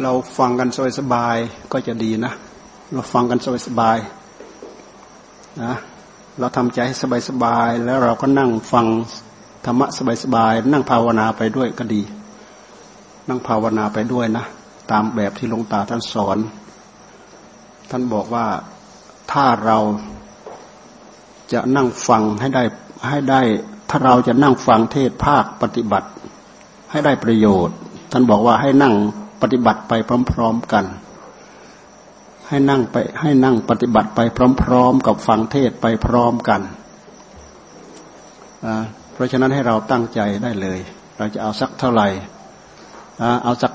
เราฟังกันสบายๆก็จะดีนะ เราฟังกันสบายๆนะเราทำใจให้สบายๆแล้วเราก็นั่งฟังธรรมะสบายๆนั่งภาวนาไปด้วยก็ดี นั่งภาวนาไปด้วยนะ ตามแบบที่หลวงตาท่านสอน ท่านบอกว่าถ้าเราจะนั่งฟังให้ได้ให้ได้ ถ้าเราจะนั่งฟังเทศภาคปฏิบัติ ให้ได้ประโยชน์ ท่านบอกว่าให้นั่ง ปฏิบัติไปพร้อม ๆกัน ให้นั่งไปให้นั่งปฏิบัติไปพร้อม ๆ กับฟังเทศไปพร้อมกันเพราะฉะนั้นให้เราตั้งใจได้เลย เราจะเอาสักเท่าไหร่เอาสัก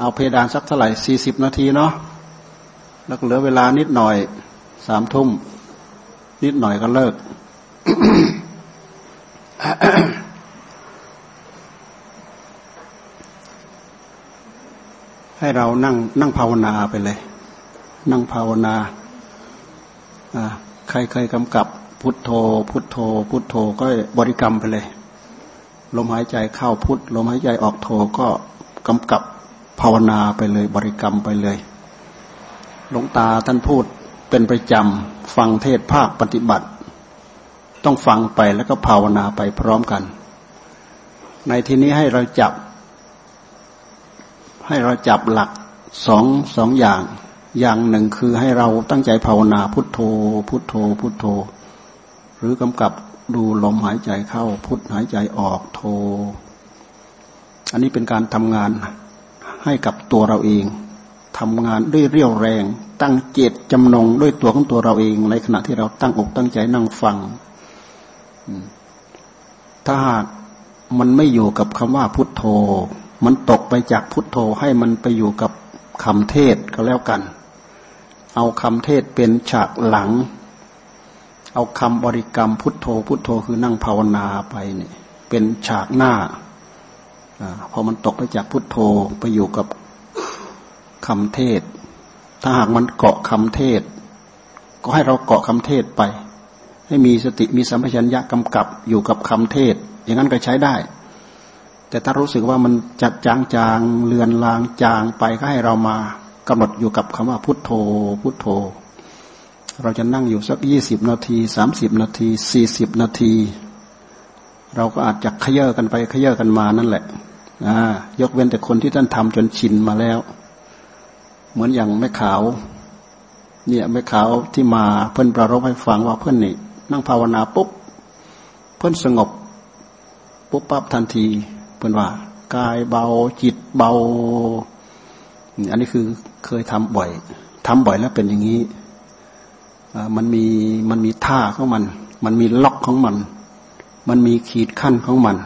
เอาเพดานสักเท่าไหร่สี่สิบนาทีเนาะแล้วเหลือเวลานิดหน่อยสามทุ่มนิดหน่อยก็เลิก ให้เรานั่งนั่งภาวนาไปเลย นั่งภาวนาใครเคยกำกับพุทโธ พุทโธ พุทโธก็บริกรรมไปเลย ลมหายใจเข้าพุทลมหายใจออกโธก็กำกับภาวนาไปเลย บริกรรมไปเลยหลวงตาท่านพูดเป็นประจำฟังเทศภาคปฏิบัติ ต้องฟังไปแล้วก็ภาวนาไปพร้อมกัน ในที่นี้ให้เราจับ ให้เราจับหลักสองสองอย่าง อย่างหนึ่งคือให้เราตั้งใจภาวนาพุทโธ พุทโธ พุทโธ หรือกำกับดูลมหายใจเข้า พุทหายใจออกโธ อันนี้เป็นการทำงานให้กับตัวเราเองทำงานด้วยเรี่ยวแรง ตั้งเจตจำนงด้วยตัวของตัวเราเอง ในขณะที่เราตั้งอกตั้งใจนั่งฟัง ถ้าหากมันไม่อยู่กับคำว่าพุทโธ มันตกไปจากพุทโธให้มันไปอยู่กับคำเทศก็แล้วกัน เอาคำเทศเป็นฉากหลัง เอาคำบริกรรมพุทโธ พุทโธคือนั่งภาวนาไปเนี่ยเป็นฉากหน้าอพอมันตกไปจากพุทโธไปอยู่กับคำเทศ ถ้าหากมันเกาะคำเทศ ก็ให้เราเกาะคำเทศไป ให้มีสติมีสัมปชัญญะกำกับอยู่กับคำเทศ อย่างนั้นก็ใช้ได้ แต่ถ้ารู้สึกว่ามันจัดจางจางเลือนลางจางไปก็ให้เรามากำหนดอยู่กับคำว่าพุทโธ พุทโธ เราจะนั่งอยู่สักยี่สิบนาทีสามสิบนาทีสี่สิบนาที เราก็อาจจะขย่อกันไปขย่อกันมานั่นแหละยกเว้นแต่คนที่ท่านทำจนชินมาแล้ว เหมือนอย่างแม่ขาว เนี่ยแม่ขาวที่มาเพื่อนประรบให้ฟังว่าเพื่อนนี่ นั่งภาวนาปุ๊บ เพื่อนสงบปุ๊บปั๊บทันที เพื่อนว่ากายเบาจิตเบา อันนี้คือเคยทำบ่อยทำบ่อยแล้วเป็นอย่างนี้มันมีมันมีท่าของมัน มันมีล็อกของมัน มันมีขีดขั้นของมัน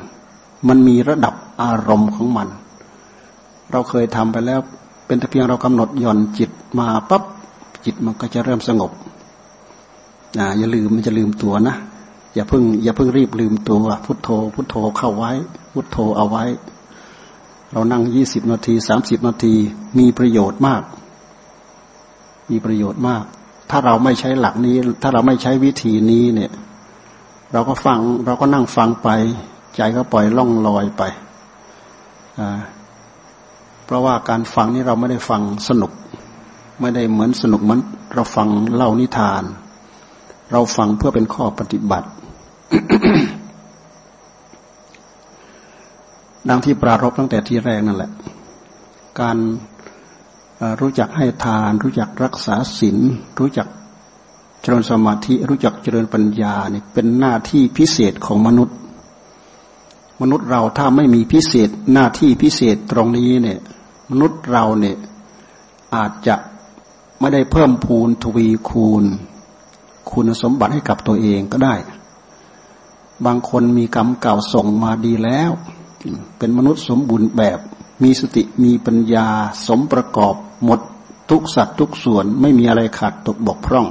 มันมีระดับอารมณ์ของมัน เราเคยทำไปแล้ว เป็นแต่เพียงเรากำหนดหย่อนจิตมาปั๊บจิตมันก็จะเริ่มสงบอย่าลืมมันจะลืมตัวนะ อย่าเพิ่ง อย่าเพิ่งรีบลืมตัว พุทโธ พุทโธเข้าไว้ พุทโธเอาไว้ เรานั่งยี่สิบนาทีสามสิบนาทีมีประโยชน์มาก มีประโยชน์มาก ถ้าเราไม่ใช้หลักนี้ ถ้าเราไม่ใช้วิธีนี้เนี่ย เราก็ฟัง เราก็นั่งฟังไป ใจก็ปล่อยล่องลอยไปเพราะว่าการฟังนี่เราไม่ได้ฟังสนุก ไม่ได้เหมือนสนุกเหมือนเราฟังเล่านิทาน เราฟังเพื่อเป็นข้อปฏิบัติ ดังที่ปรารบตั้งแต่ที่แรกนั่นแหละ การรู้จักให้ทาน รู้จักรักษาศีลรู้จักเจริญสมาธิ รู้จักเจริญปัญญาเนี่ยเป็นหน้าที่พิเศษของมนุษย์ มนุษย์เราถ้าไม่มีพิเศษหน้าที่พิเศษตรงนี้เนี่ย มนุษย์เราเนี่ยอาจจะไม่ได้เพิ่มพูนทวีคูณ คุณสมบัติให้กับตัวเองก็ได้ บางคนมีกรรมเก่าส่งมาดีแล้ว เป็นมนุษย์สมบูรณ์แบบ มีสติมีปัญญาสมประกอบหมดทุกสัตว์ทุกส่วนไม่มีอะไรขาดตกบกพร่อง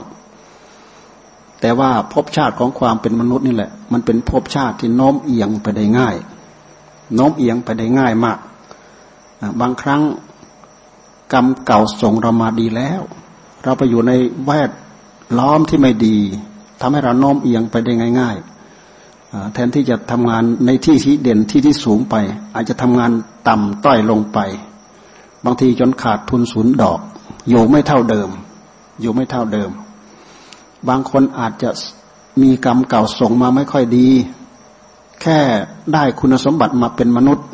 แต่ว่าภพชาติของความเป็นมนุษย์นี่แหละ มันเป็นภพชาติที่โน้มเอียงไปได้ง่ายโน้มเอียงไปได้ง่ายมาก บางครั้งกรรมเก่าส่งเรามาดีแล้ว เราไปอยู่ในแวดล้อมที่ไม่ดีทำให้เราโน้มเอียงไปได้ง่าย ๆ แทนที่จะทำงานในที่ที่เด่นที่ที่สูงไป อาจจะทำงานต่ำต้อยลงไป บางทีจนขาดทุนศูนย์ดอก อยู่ไม่เท่าเดิม อยู่ไม่เท่าเดิม บางคนอาจจะมีกรรมเก่าส่งมาไม่ค่อยดี แค่ได้คุณสมบัติมาเป็นมนุษย์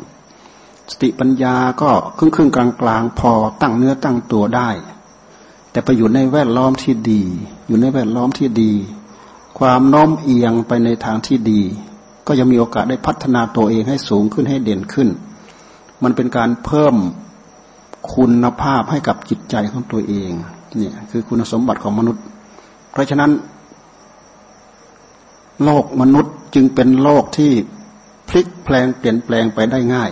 สติปัญญาก็ครึ่งครึ่งกลางกลางพอตั้งเนื้อตั้งตัวได้ แต่ไปอยู่ในแวดล้อมที่ดี อยู่ในแวดล้อมที่ดี ความโน้มเอียงไปในทางที่ดี ก็จะมีโอกาสได้พัฒนาตัวเองให้สูงขึ้นให้เด่นขึ้น มันเป็นการเพิ่มคุณภาพให้กับจิตใจของตัวเองเนี่ยคือคุณสมบัติของมนุษย์ เพราะฉะนั้น โลกมนุษย์จึงเป็นโลกที่พลิกแปลงเปลี่ยนแปลงไปได้ง่าย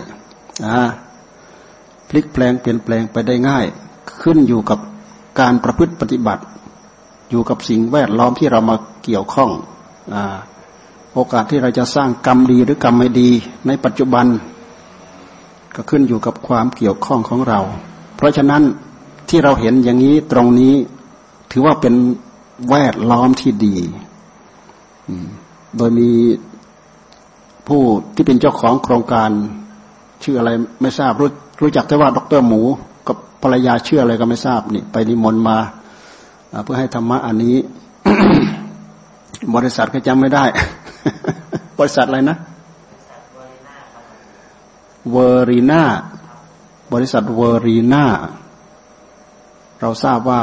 อ่าพลิกแปลงเปลี่ยนแปลงไปได้ง่าย ขึ้นอยู่กับการประพฤติปฏิบัติ อยู่กับสิ่งแวดล้อมที่เรามาเกี่ยวข้องอโอกาสที่เราจะสร้างกรรมดีหรือกรรมไม่ดี ในปัจจุบัน ก็ขึ้นอยู่กับความเกี่ยวข้องของเรา เพราะฉะนั้นที่เราเห็นอย่างนี้ตรงนี้ถือว่าเป็นแวดล้อมที่ดี โดยมีผู้ที่เป็นเจ้าของโครงการ ชื่ออะไรไม่ทราบรู้รู้จักแต่ว่าดรหมู กับภรรยาชื่ออะไรก็ไม่ทราบนี่ไปนิมนต์มา เพื่อให้ธรรมะอันนี้ บริษัทก็จำไม่ได้ บริษัทอะไรนะเวอรีนาบริษัทเวอรีนาเราทราบว่า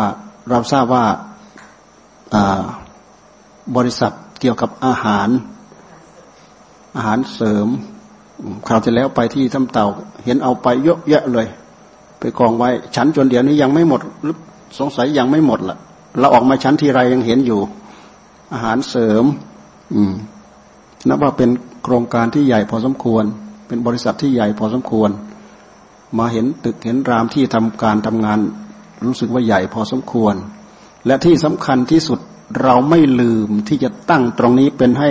เราทราบว่าบริษัทเกี่ยวกับอาหาร อาหารเสริมคราวที่แล้วไปที่ท้ำเต่า เห็นเอาไปเยอะแยะเลย ไปกองไว้ชั้นจนเดี๋ยวนี้ยังไม่หมดสงสัยยังไม่หมดล่ะ เราออกมาชั้นที่ไรยังเห็นอยู่ อาหารเสริม อืมนับว่าเป็นโครงการที่ใหญ่พอสมควร เป็นบริษัทที่ใหญ่พอสมควร มาเห็นตึกเห็นรามที่ทำการทำงาน รู้สึกว่าใหญ่พอสมควร และที่สำคัญที่สุดเราไม่ลืมที่จะตั้งตรงนี้เป็นให้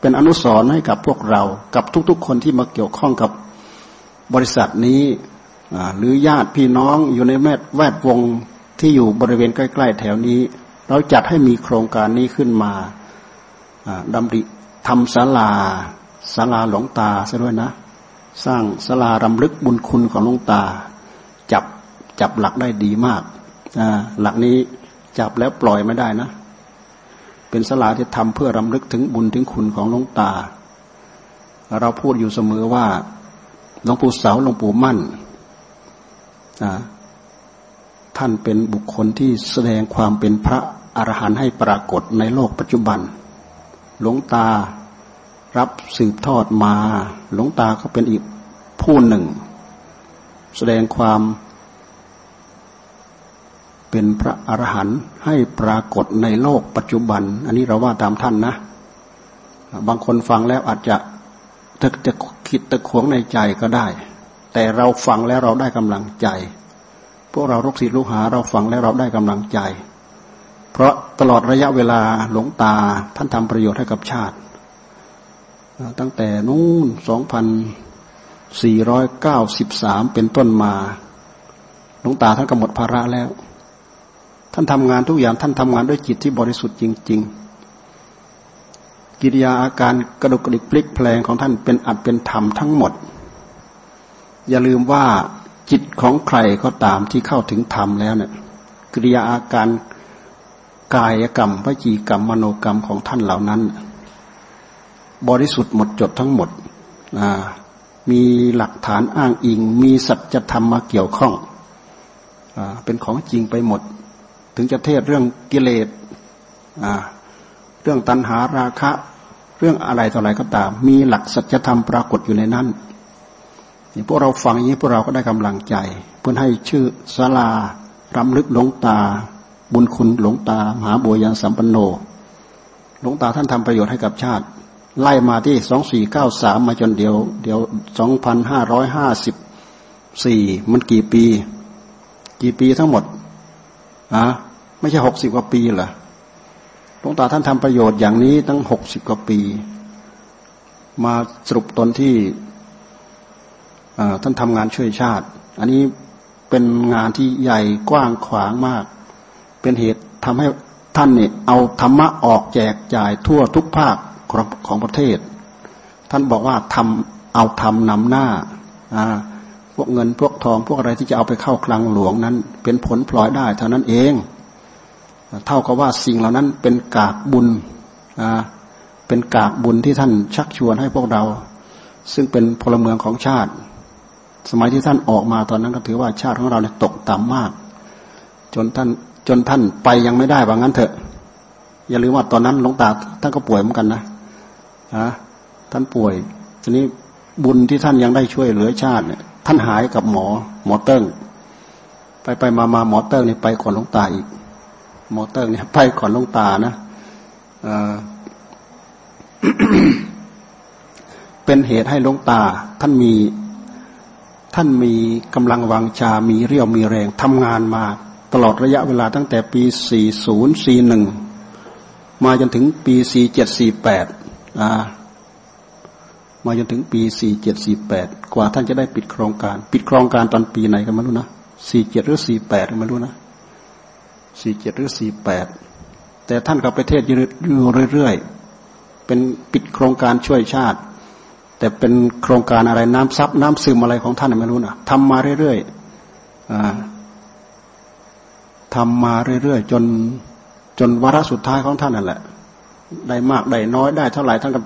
เป็นอนุสรณ์ให้กับพวกเรา กับทุกๆ คนที่มาเกี่ยวข้องกับบริษัทนี้หรือญาติพี่น้องอยู่ในแวดวง ที่อยู่บริเวณใกล้ ๆ แถวนี้ เราจัดให้มีโครงการนี้ขึ้นมาดำริทำศาลาศาลาหลวงตาซะด้วยนะ สร้างสลารำลึกบุญคุณของหลวงตา จับจับหลักได้ดีมาก หลักนี้จับแล้วปล่อยไม่ได้นะ เป็นสลาที่ทำเพื่อรำลึกถึงบุญถึงคุณของหลวงตา เราพูดอยู่เสมอว่าหลวงปู่เสาหลวงปู่มั่น ท่านเป็นบุคคลที่แสดงความเป็นพระอรหันต์ให้ปรากฏในโลกปัจจุบัน หลวงตารับสืบทอดมา หลวงตาก็เป็นอีกผู้หนึ่ง แสดงความเป็นพระอรหันต์ให้ปรากฏในโลกปัจจุบัน อันนี้เราว่าตามท่านนะ บางคนฟังแล้วอาจจะจะจะคิดตะขวงในใจก็ได้ แต่เราฟังแล้วเราได้กำลังใจ พวกเราลูกศิษย์ลูกหาเราฟังแล้วเราได้กำลังใจ เพราะตลอดระยะเวลาหลวงตาท่านทำประโยชน์ให้กับชาติ ตั้งแต่นู้นสองพันสี่ร้อยเก้าสิบสามเป็นต้นมา หลวงตาท่านก็หมดภาระแล้ว ท่านทำงานทุกอย่างท่านทำงานด้วยจิตที่บริสุทธิ์จริง ๆ กิริยาอาการกระดุกกระดิกพลิกแปลงของท่านเป็นอัดเป็นธรรมทั้งหมด อย่าลืมว่า จิตของใครก็ตามที่เข้าถึงธรรมแล้วเนี่ยกิริยาอาการกายกรรมวจีกรรมมโนกรรมของท่านเหล่านั้น บริสุทธิ์หมดจดทั้งหมดมีหลักฐานอ้างอิง มีสัจธรรมมาเกี่ยวข้องอเป็นของจริงไปหมด ถึงจะเทศเรื่องกิเลสเรื่องตัณหาราคะ เรื่องอะไรต่ออะไรก็ตาม มีหลักสัจธรรมปรากฏอยู่ในนั้น พวกเราฟังอย่างนี้พวกเราก็ได้กำลังใจ เพื่อให้ชื่อสลารำลึกหลงตา บุญคุณหลงตามหาบัวยันสัมปันโนหลวงตาท่านทำประโยชน์ให้กับชาติ ไล่มาที่สองสี่เก้าสามมาจนเดียว เดี๋ยวสองพันห้าร้อยห้าสิบสี่มันกี่ปี กี่ปีทั้งหมดอะไม่ใช่หกสิบกว่าปีเหรอหลวงตาท่านทำประโยชน์อย่างนี้ตั้งหกสิบกว่าปี มาสรุปตนที่ ท่านทำงานช่วยชาติ อันนี้เป็นงานที่ใหญ่กว้างขวางมาก เป็นเหตุทำให้ท่านเนี่ยเอาธรรมะออกแจกจ่ายทั่วทุกภาคของประเทศ ท่านบอกว่าทำเอาทำนำหน้าพวกเงินพวกทองพวกอะไรที่จะเอาไปเข้าคลังหลวงนั้น เป็นผลพลอยได้เท่านั้นเอง เท่ากับว่าสิ่งเหล่านั้นเป็นกากบุญเป็นกากบุญที่ท่านชักชวนให้พวกเรา ซึ่งเป็นพลเมืองของชาติ สมัยที่ท่านออกมาตอนนั้นก็ถือว่าชาติของเราเนี่ยตกต่ำมาก จนท่านจนท่านไปยังไม่ได้ว่างั้นเถอะ อย่าลืมว่าตอนนั้นหลวงตาท่านก็ป่วยเหมือนกันนะฮะท่านป่วย ทีนี้บุญที่ท่านยังได้ช่วยเหลือชาติเนี่ย ท่านหายกับหมอ หมอเติ้งไปไปมามาหมอเติ้งนี่ไปก่อนหลวงตาอีก หมอเติ้งเนี่ยไปก่อนหลวงตานะเป็นเหตุให้หลวงตาท่านมี ท่านมีกำลังวังชา มีเรี่ยวมีแรงทำงานมา ตลอดระยะเวลาตั้งแต่ปี 40 41 มาจนถึงปี 47 48มาจนถึงปี 4748 กว่าท่านจะได้ปิดโครงการ ปิดโครงการตอนปีไหนกันไม่รู้นะ 47 หรือ 48กันไม่รู้นะ 47 หรือ 48 แต่ท่านกับปเทศอยู่เรื่อยๆ เป็นปิดโครงการช่วยชาติ แต่เป็นโครงการอะไรน้ำซับน้ำซึมอะไรของท่านไม่รู้นะทำมาเรื่อยๆทำมาเรื่อยๆจนจนวาระสุดท้ายของท่านนั่นแหละ ได้มากได้น้อยได้เท่าไหร่ท่านก็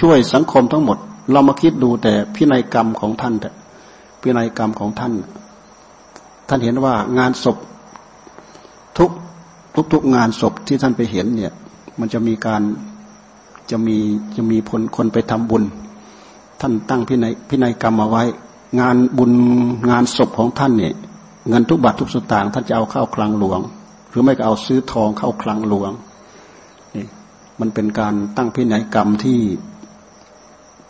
ช่วยสังคมทั้งหมด เรามาคิดดูแต่พินัยกรรมของท่านแต่พินัยกรรมของท่าน ท่านเห็นว่างานศพทุกทุกทุกงานศพที่ท่านไปเห็นเนี่ย มันจะมีการจะมีจะมีผลคนไปทำบุญ ท่านตั้งพินัยพินัยกรรมมาไว้ งานบุญงานศพของท่านเนี่ยเงินทุกบาททุกสตางค์ท่านจะเอาเข้าคลังหลวง หรือไม่ก็เอาซื้อทองเข้าคลังหลวงนี่มันเป็นการตั้งพินัยกรรมที่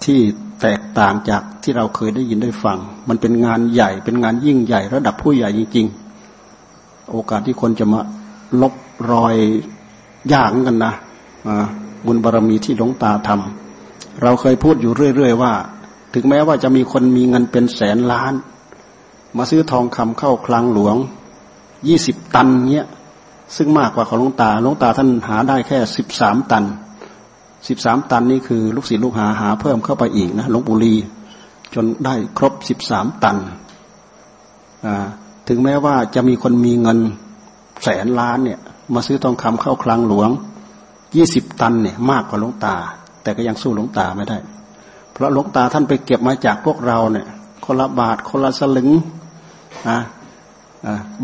ที่แตกต่างจากที่เราเคยได้ยินได้ฟัง มันเป็นงานใหญ่เป็นงานยิ่งใหญ่ ระดับผู้ใหญ่จริง ๆ โอกาสที่คนจะมาลบรอยยากกันนะบุญบารรมีที่หลวงตาทำ เราเคยพูดอยู่เรื่อย ๆ ว่า ถึงแม้ว่าจะมีคนมีเงินเป็นแสนล้าน มาซื้อทองคำเข้าคลังหลวงยี่สิบตันเนี้ยซึ่งมากกว่าของหลวงตาหลวงตาท่านหาได้แค่สิบสามตันสิบสามตันนี่คือลูกศิษย์ลูกหาหาเพิ่มเข้าไปอีกนะหลวงปู่ลีจนได้ครบสิบสามตันถึงแม้ว่าจะมีคนมีเงินแสนล้านเนี่ย มาซื้อทองคำเข้าคลังหลวงยี่สิบตันเนี่ย มากกว่าหลวงตา แต่ก็ยังสู้หลวงตาไม่ได้ เพราะหลวงตาท่านไปเก็บมาจากพวกเราเนี่ยคนละบาทคนละสลึงนะ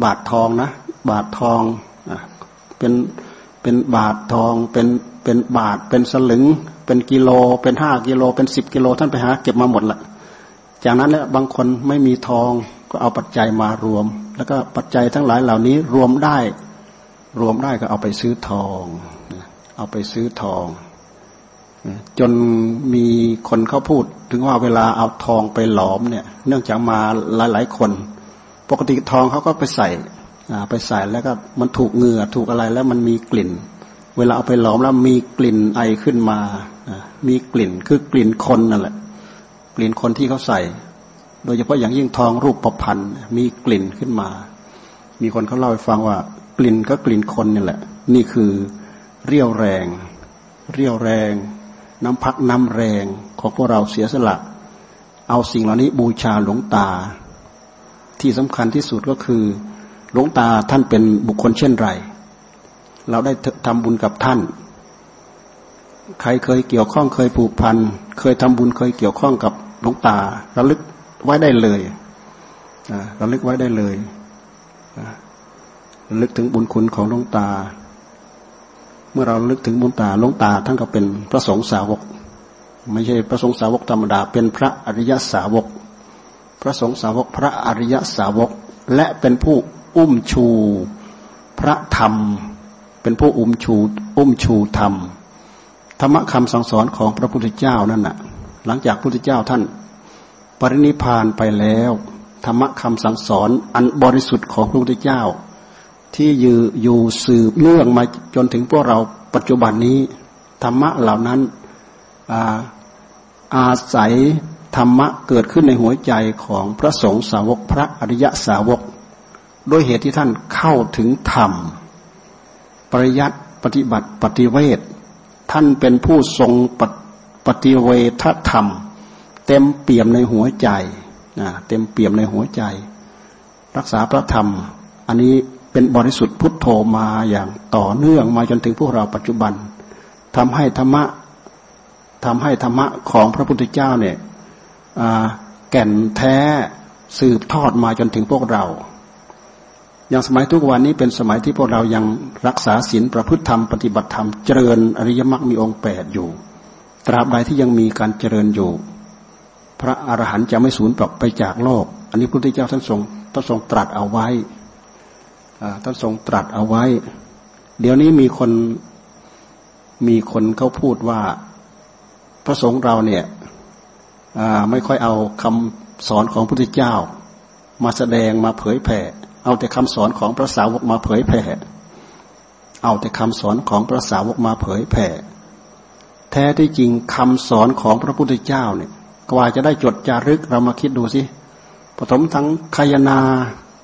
บาททองนะ บาททองเป็นเป็นบาททองเป็นเป็นบาทเป็นสลึง เป็นกิโล เป็นห้ากิโล เป็นสิบกิโลท่านไปหาเก็บมาหมดละจากนั้นแล้วบางคนไม่มีทองก็เอาปัจจัยมารวม แล้วก็ปัจจัยทั้งหลายเหล่านี้รวมได้ รวมได้ก็เอาไปซื้อทอง เอาไปซื้อทอง จนมีคนเขาพูด ถึงว่าเวลาเอาทองไปหลอมเนี่ย เนื่องจากมาหลาย ๆ คน ปกติทองเขาก็ไปใส่ไปใส่แล้วก็มันถูกเหงื่อถูกอะไรแล้วมันมีกลิ่น เวลาเอาไปหลอมแล้วมีกลิ่นไอขึ้นมา มีกลิ่นคือกลิ่นคนนั่นแหละ กลิ่นคนที่เขาใส่ โดยเฉพาะอย่างยิ่งทองรูปประพันธ์มีกลิ่นขึ้นมา มีคนเขาเล่าให้ฟังว่ากลิ่นก็กลิ่นคนนี่แหละ นี่คือเรี่ยวแรง เรี่ยวแรง น้ำพักน้ำแรงของพวกเราเสียสละ เอาสิ่งเหล่านี้บูชาหลวงตา ที่สำคัญที่สุดก็คือ หลวงตาท่านเป็นบุคคลเช่นไร เราได้ทำบุญกับท่าน ใครเคยเกี่ยวข้องเคยผูกพัน เคยทำบุญเคยเกี่ยวข้องกับหลวงตาระลึกไว้ได้เลยระลึกไว้ได้เลยระลึกถึงบุญคุณของหลวงตา เมื่อเราลึกถึงบุญตาลงตาท่านก็เป็นพระสงฆ์สาวก ไม่ใช่พระสงฆ์สาวกธรรมดา เป็นพระอริยสาวก พระสงฆ์สาวกพระอริยสาวก และเป็นผู้อุ้มชู พระธรรม เป็นผู้อุ้มชูอุ้มชูธรรมธรรมคำสั่งสอนของพระพุทธเจ้านั่นน่ะ หลังจากพระพุทธเจ้าท่าน ปรินิพานไปแล้ว ธรรมคำสั่งสอนอันบริสุทธิ์ของพระพุทธเจ้า ที่อยู่อยู่สืบเนื่องมาจนถึงพวกเราปัจจุบันนี้ ธรรมะเหล่านั้นอาอาศัยธรรมะเกิดขึ้นในหัวใจของพระสงฆ์สาวกพระอริยสาวก โดยเหตุที่ท่านเข้าถึงธรรม ปริยัติปฏิบัติปฏิเวทท่านเป็นผู้ทรงปปฏิเวทธรรม เต็มเปี่ยมในหัวใจเต็มเปี่ยมในหัวใจ รักษาพระธรรม อันนี้ เป็นบริสุทธิ์พุทโธมาอย่างต่อเนื่องมาจนถึงพวกเราปัจจุบันทำให้ธรรมะทำให้ธรรมะของพระพุทธเจ้าเนี่ยแก่นแท้สืบทอดมาจนถึงพวกเรา อย่างสมัยทุกวันนี้เป็นสมัยที่พวกเรายังรักษาศีลประพฤติธรรมปฏิบัติธรรมเจริญอริยมรรคมีองค์แปดอยู่ ตราบใดที่ยังมีการเจริญอยู่ พระอรหันต์จะไม่สูญปล่าไปจากโลก อันนี้พระพุทธเจ้าท่านทรงท่านทรงตรัสเอาไว้ ท่านทรงตรัสเอาไว้ เดี๋ยวนี้มีคนมีคนเขาพูดว่า พระสงฆ์เราเนี่ยไม่ค่อยเอาคำสอนของพระพุทธเจ้า มาแสดงมาเผยแผ่ เอาแต่คำสอนของพระสาวกมาเผยแผ่ เอาแต่คำสอนของพระสาวกมาเผยแผ่ แท้ที่จริงคำสอนของพระพุทธเจ้าเนี่ยกว่าจะได้จดจารึกเรามาคิดดูสิปฐมทั้งคายนา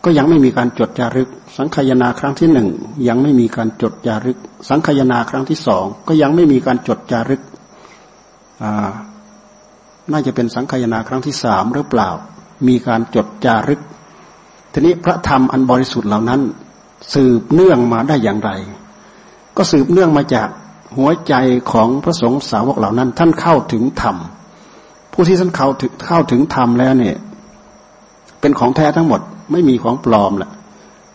ก็ยังไม่มีการจดจารึก สังคายนาครั้งที่หนึ่งยังไม่มีการจดจารึก สังคายนาครั้งที่สองก็ยังไม่มีการจดจารึกน่าจะเป็นสังคายนาครั้งที่สามหรือเปล่า มีการจดจารึก ทีนี้พระธรรมอันบริสุทธิ์เหล่านั้น สืบเนื่องมาได้อย่างไร ก็สืบเนื่องมาจากหัวใจของพระสงฆ์สาวกเหล่านั้น ท่านเข้าถึงธรรมผู้ที่ท่านเข้าถึงเข้าถึงธรรมแล้วเนี่ย เป็นของแท้ทั้งหมด ไม่มีของปลอมแหละ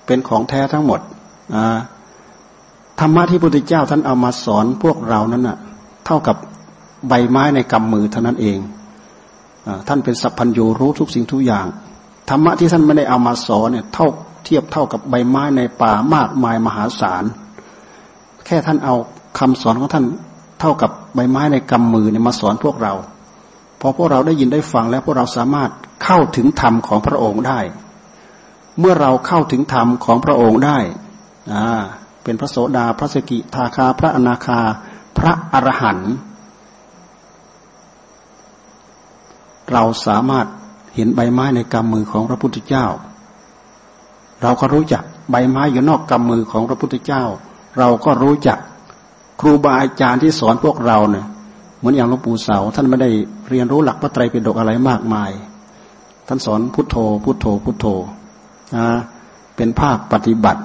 เป็นของแท้ทั้งหมดธรรมะที่พระพุทธเจ้าท่านเอามาสอนพวกเรานั้นน่ะ เท่ากับใบไม้ในกำมือเท่านั้นเองท่านเป็นสัพพัญญูรู้ทุกสิ่งทุกอย่างธรรมะที่ท่านไม่ได้เอามาสอนเนี่ยเท่าเทียบเท่ากับใบไม้ในป่ามากมายมหาศาลแค่ท่านเอาคำสอนของท่านเท่ากับใบไม้ในกำมือเนี่ยมาสอนพวกเราพอพวกเราได้ยินได้ฟังแล้วพวกเราสามารถ เข้าถึงธรรมของพระองค์ได้ เมื่อเราเข้าถึงธรรมของพระองค์ได้อ่าเป็นพระโสดา พระสกิทาคา พระอนาคา พระอรหันต์ เราสามารถเห็นใบไม้ในกำมือของพระพุทธเจ้า เราก็รู้จักใบไม้อยู่นอกกำมือของพระพุทธเจ้า เราก็รู้จักครูบาอาจารย์ที่สอนพวกเราเนี่ย เหมือนอย่างหลวงปู่เสา ท่านไม่ได้เรียนรู้หลักพระไตรปิฎกอะไรมากมาย ท่านสอนพุทโธ พุทโธ พุทโธนะเป็นภาคปฏิบัติ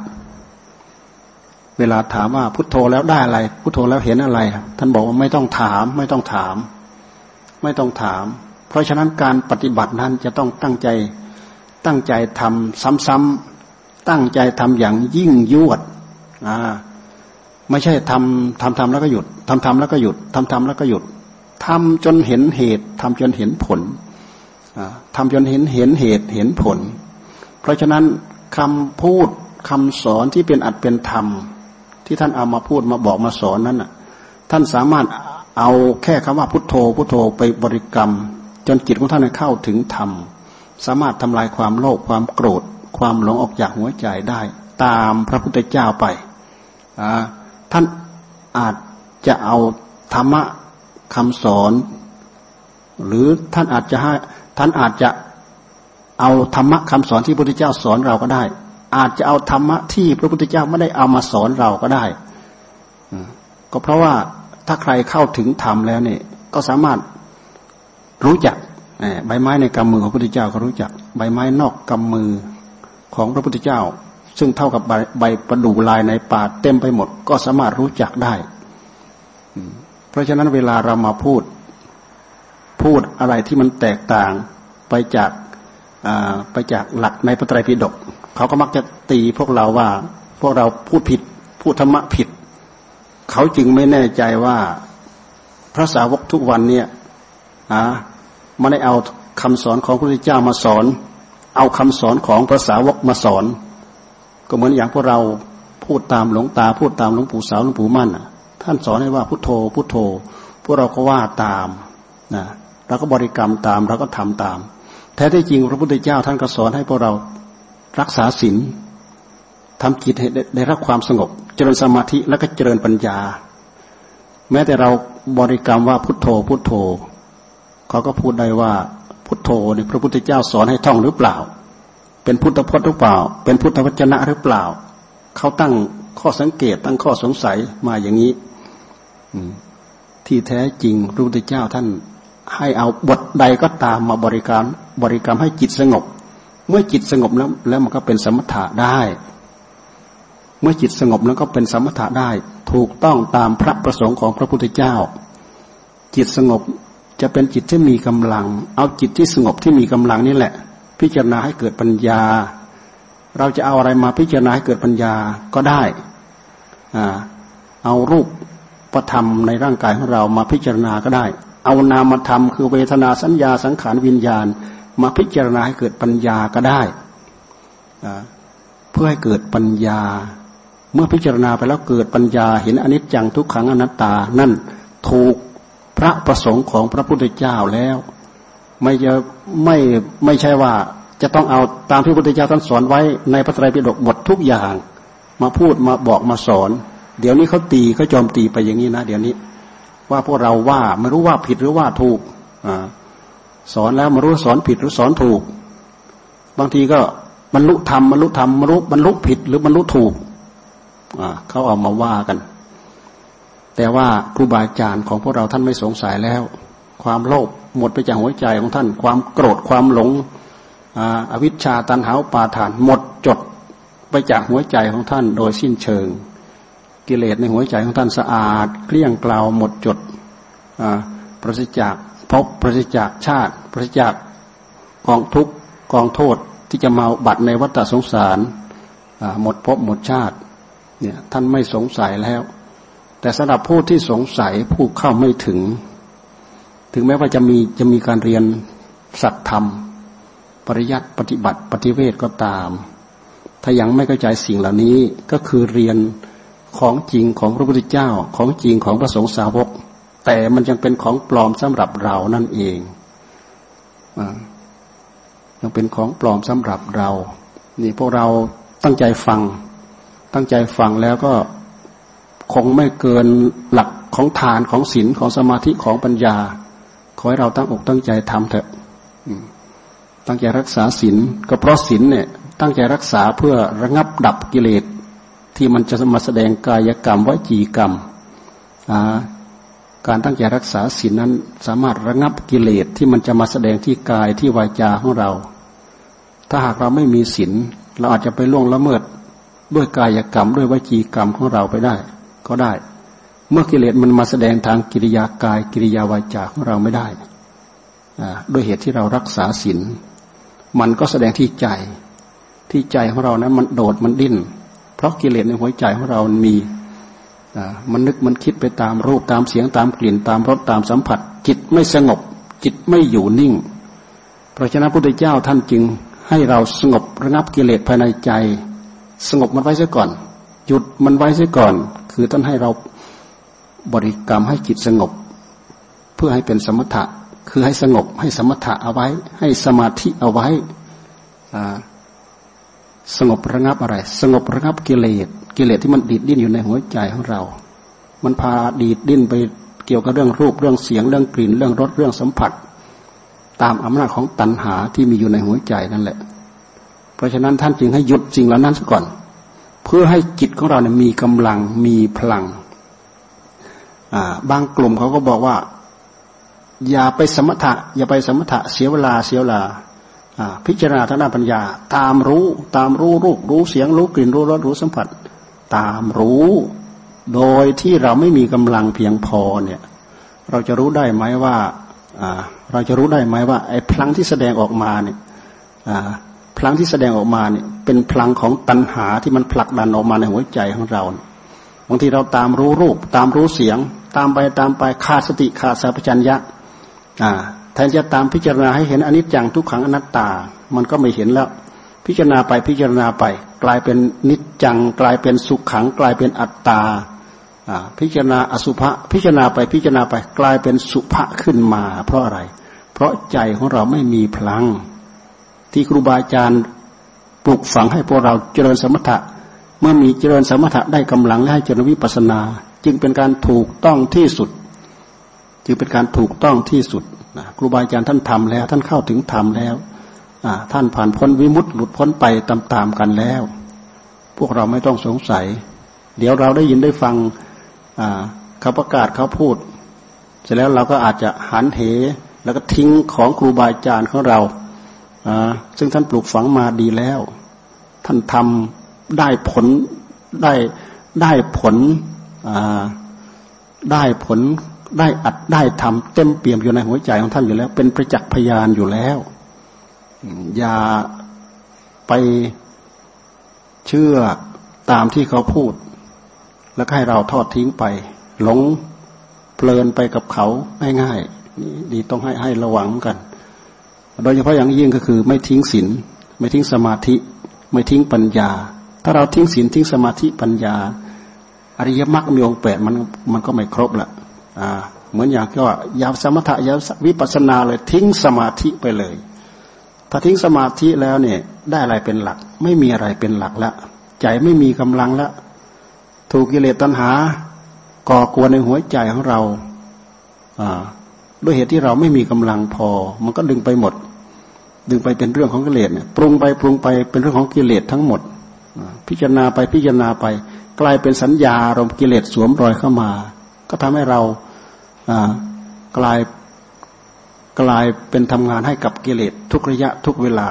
เวลาถามว่าพุทโธแล้วได้อะไร พุทโธแล้วเห็นอะไร ท่านบอกว่าไม่ต้องถาม ไม่ต้องถาม ไม่ต้องถาม เพราะฉะนั้นการปฏิบัตินั้นจะต้องตั้งใจตั้งใจทำซ้ำๆตั้งใจทำอย่างยิ่งยวดอ่าไม่ใช่ทำทำทำแล้วก็หยุดทำทำแล้วก็หยุดทำทำแล้วก็หยุดทำจนเห็นเหตุทำจนเห็นผล ทำจนเห็นเห็นเหตุเห็นผล เพราะฉะนั้นคำพูดคำสอนที่เป็นอัดเป็นธรรม ที่ท่านเอามาพูดมาบอกมาสอนนั้นน่ะท่านสามารถเอาแค่คำว่าพุทโธพุทโธไปบริกรรม จนจิตของท่านเข้าถึงธรรม สามารถทำลายความโลภความโกรธ ความหลงออกจากหัวใจได้ ตามพระพุทธเจ้าไปท่านอาจจะเอาธรรมะคำสอน หรือท่านอาจจะให้ ท่านอาจจะเอาธรรมะคำสอนที่พระพุทธเจ้าสอนเราก็ได้ อาจจะเอาธรรมะที่พระพุทธเจ้าไม่ได้เอามาสอนเราก็ได้ก็เพราะว่าถ้าใครเข้าถึงธรรมแล้วเนี่ย ก็สามารถรู้จักใบไม้ในกำมือของพระพุทธเจ้าก็รู้จัก ใบไม้นอกกำมือของพระพุทธเจ้า ซึ่งเท่ากับใบใบประดู่ลายในป่าเต็มไปหมด ก็สามารถรู้จักได้ เพราะฉะนั้นเวลาเรามาพูด พูดอะไรที่มันแตกต่างไปจากไปจากหลักในพระไตรปิฎกเขาก็มักจะตีพวกเราว่าพวกเราพูดผิดพูดธรรมะผิด เขาจึงไม่แน่ใจว่าพระสาวกทุกวันเนี่ยนะไม่ได้เอาคำสอนของพระพุทธเจ้ามาสอน เอาคำสอนของภาษาวกมาสอน ก็เหมือนอย่างพวกเราพูดตามหลวงตา พูดตามหลวงปู่สาวหลวงปู่มั่นท่านสอนให้ว่าพุทโธพุทโธ พวกเราก็ว่าตามนะ เราก็บริกรรมตามเราก็ทำตาม แท้ที่จริงพระพุทธเจ้าท่านก็สอนให้พวกเรารักษาศีลทำจิตให้ได้รับความสงบ เจริญสมาธิแล้วก็เจริญปัญญา แม้แต่เราบริกรรมว่าพุทโธพุทโธเขาก็พูดได้ว่าพุทโธนี่พระพุทธเจ้าสอนให้ท่องหรือเปล่า เป็นพุทธพจน์หรือเปล่า เป็นพุทธวจนะหรือเปล่า เขาตั้งข้อสังเกตตั้งข้อสงสัยมาอย่างนี้ที่แท้จริงพระพุทธเจ้าท่าน ให้เอาบทใดก็ตามมาบริการบริกรรมให้จิตสงบ เมื่อจิตสงบแล้วแล้วมันก็เป็นสมถะได้ เมื่อจิตสงบแล้วก็เป็นสมถะได้ ถูกต้องตามพระประสงค์ของพระพุทธเจ้า จิตสงบจะเป็นจิตที่มีกำลัง เอาจิตที่สงบที่มีกำลังนี่แหละ พิจารณาให้เกิดปัญญา เราจะเอาอะไรมาพิจารณาให้เกิดปัญญาก็ได้อ่าเอารูปประธรรมในร่างกายของเรามาพิจารณาก็ได้ เอานามธรรมคือเวทนาสัญญาสังขารวิญญาณ มาพิจารณาให้เกิดปัญญาก็ได้เพื่อให้เกิดปัญญา เมื่อพิจารณาไปแล้วเกิดปัญญา เห็นอนิจจังทุกขังอนัตตา นั่นถูกพระประสงค์ของพระพุทธเจ้าแล้ว ไม่จะไม่ไม่ใช่ว่าจะต้องเอาตามที่พระพุทธเจ้าท่านสอนไว้ในพระไตรปิฎกหมดทุกอย่าง มาพูดมาบอกมาสอน เดี๋ยวนี้เขาตีเขาโจมตีไปอย่างนี้นะ เดี๋ยวนี้ ว่าพวกเราว่าไม่รู้ว่าผิดหรือว่าถูกอสอนแล้วไม่รู้สอนผิดหรือสอนถูก บางทีก็บรรลุธรรมบรรลุธรรมบรรลุบรรลุผิดหรือบรรลุถูกเขาเอามาว่ากัน แต่ว่าครูบาอาจารย์ของพวกเราท่านไม่สงสัยแล้ว ความโลภหมดไปจากหัวใจของท่าน ความโกรธความหลงอวิชชาตันหาปาทานหมดจดไปจากหัวใจของท่านโดยสิ้นเชิง กิเลสในหัวใจของท่านสะอาด เกลี้ยงกล่าวหมดจดประสิจากพบประสิจากชาติ ประสิจากกองทุกกองโทษที่จะมาบัตรในวัฏสงสารหมดพบหมดชาติเนี่ยท่านไม่สงสัยแล้ว แต่สำหรับผู้ที่สงสัยผู้เข้าไม่ถึง ถึงแม้ว่าจะมีจะมีการเรียนสัตธรรม ปริยัติปฏิบัติปฏิเวทก็ตาม ถ้ายังไม่เข้าใจสิ่งเหล่านี้ก็คือเรียน ของจริงของพระพุทธเจ้าของจริงของพระสงฆ์สาวก แต่มันยังเป็นของปลอมสำหรับเรานั่นเองยังเป็นของปลอมสำหรับเรา นี่พวกเราตั้งใจฟัง ตั้งใจฟังแล้วก็คงไม่เกินหลักของฐานของศีลของสมาธิของปัญญา ขอให้เราตั้งอกตั้งใจทำเถอะตั้งใจรักษาศีลก็เพราะศีลเนี่ย ตั้งใจรักษาเพื่อระงับดับกิเลส ที่มันจะมาแสดงกายกรรมวจีกรรม การตั้งใจรักษาศีลนั้นสามารถระงับกิเลสที่มันจะมาแสดงที่กายที่วาจาของเรา ถ้าหากเราไม่มีศีลเราอาจจะไปล่วงละเมิดด้วยกายกรรมด้วยวจีกรรมของเราไปได้ ก็ได้ เมื่อกิเลสมันมาแสดงทางกิริยากายกิริยาวาจาของเราไม่ได้ด้วยเหตุที่เรารักษาศีลมันก็แสดงที่ใจที่ใจของเรานะั้นมันโดดมันดิ้น เพราะกิเลสในหัวใจของเรามันมีมันนึกมันคิดไปตามรูปตามเสียงตามกลิ่นตามรสตามสัมผัส จิตไม่สงบ จิตไม่อยู่นิ่ง เพราะฉะนั้นพระพุทธเจ้าท่านจึงให้เราสงบระงับกิเลสภายในใจ สงบมันไว้เสียก่อน หยุดมันไว้เสียก่อน คือท่านให้เราบริกรรมให้จิตสงบ เพื่อให้เป็นสมถะคือให้สงบให้สมถะเอาไว้ ให้สมาธิเอาไว้ สงบระงับอะไร สงบระงับกิเลสกิเลสที่มันดีดดิ้นอยู่ในหัวใจของเรา มันพาดีดดิ้นไปเกี่ยวกับเรื่องรูปเรื่องเสียงเรื่องกลิ่น เรื่องรสเรื่องสัมผัส ตามอำนาจของตัณหาที่มีอยู่ในหัวใจนั่นแหละ เพราะฉะนั้นท่านจึงให้หยุดสิ่งเหล่านั้นซะก่อน เพื่อให้จิตของเราเนี่ยมีกำลังมีพลังบางกลุ่มเขาก็บอกว่า อย่าไปสมถะ อย่าไปสมถะเสียเวลาเสียเวลา พิจารณาทางด้านปัญญา ตามรู้ตามรู้รูปรู้เสียงรู้กลิ่นรู้รสรู้สัมผัส ตามรู้ โดยที่เราไม่มีกำลังเพียงพอเนี่ยเราจะรู้ได้ไหมว่าเราจะรู้ได้ไหมว่าไอ้พลังที่แสดงออกมาเนี่ยพลังที่แสดงออกมาเนี่ยเป็นพลังของตัณหาที่มันผลักดันออกมาในหัวใจของเราบางทีเราตามรู้รูป ตามรู้เสียง ตามไปตามไปขาดสติขาดสัพพัญญะ ทนจะตามพิจารณาให้เห็นอนิจจังทุกขังอนัตตา มันก็ไม่เห็นแล้ว พิจารณาไปพิจารณาไป กลายเป็นนิจจัง กลายเป็นสุขขัง กลายเป็นอัตตาพิจารณาอสุภะพิจารณาไปพิจารณาไป กลายเป็นสุภะขึ้นมา เพราะอะไร เพราะใจของเราไม่มีพลัง ที่ครูบาอาจารย์ปลุกฝังให้พวกเราเจริญสมถะ เมื่อมีเจริญสมถะได้กำลังและให้เจริญวิปัสนา จึงเป็นการถูกต้องที่สุด จึงเป็นการถูกต้องที่สุด ครูบาอาจารย์ท่านทำแล้ว ท่านเข้าถึงธรรมแล้วท่านผ่านพ้นวิมุตติหลุดพ้นไปตามๆกันแล้ว พวกเราไม่ต้องสงสัย เดี๋ยวเราได้ยินได้ฟังเขาประกาศเขาพูด เสร็จแล้วเราก็อาจจะหันเห แล้วก็ทิ้งของครูบาอาจารย์ของเราซึ่งท่านปลูกฝังมาดีแล้ว ท่านทำได้ผลได้ได้ผลได้ผล ได้อัดได้ทำเต็มเปี่ยมอยู่ในหัวใจของท่านอยู่แล้ว เป็นประจักษ์พยานอยู่แล้ว อย่าไปเชื่อตามที่เขาพูด แล้วให้เราทอดทิ้งไป หลงเพลินไปกับเขาง่ายๆนี่ต้องให้ให้ระวังกัน โดยเฉพาะอย่างยิ่งก็คือ ไม่ทิ้งศีลไม่ทิ้งสมาธิ ไม่ทิ้งปัญญา ถ้าเราทิ้งศีลทิ้งสมาธิปัญญา อริยมรรคมีองค์แปดมันมันก็ไม่ครบละอ่า เหมือนอย่างก็ยาวสมถะยาววิปัสนาเลยทิ้งสมาธิไปเลย ถ้าทิ้งสมาธิแล้วเนี่ยได้อะไรเป็นหลัก ไม่มีอะไรเป็นหลักละใจไม่มีกำลังละถูกกิเลสตัณหา ก่อกวนในหัวใจของเราด้วยเหตุที่เราไม่มีกำลังพอ มันก็ดึงไปหมด ดึงไปเป็นเรื่องของกิเลสเนี่ยปรุงไปปรุงไปเป็นเรื่องของกิเลสทั้งหมด พิจารณาไปพิจารณาไป กลายเป็นสัญญาอารมณ์กิเลสสวมรอยเข้ามา ก็ทำให้เรา กลายกลายเป็นทำงานให้กับกิเลสทุกระยะทุกเวลา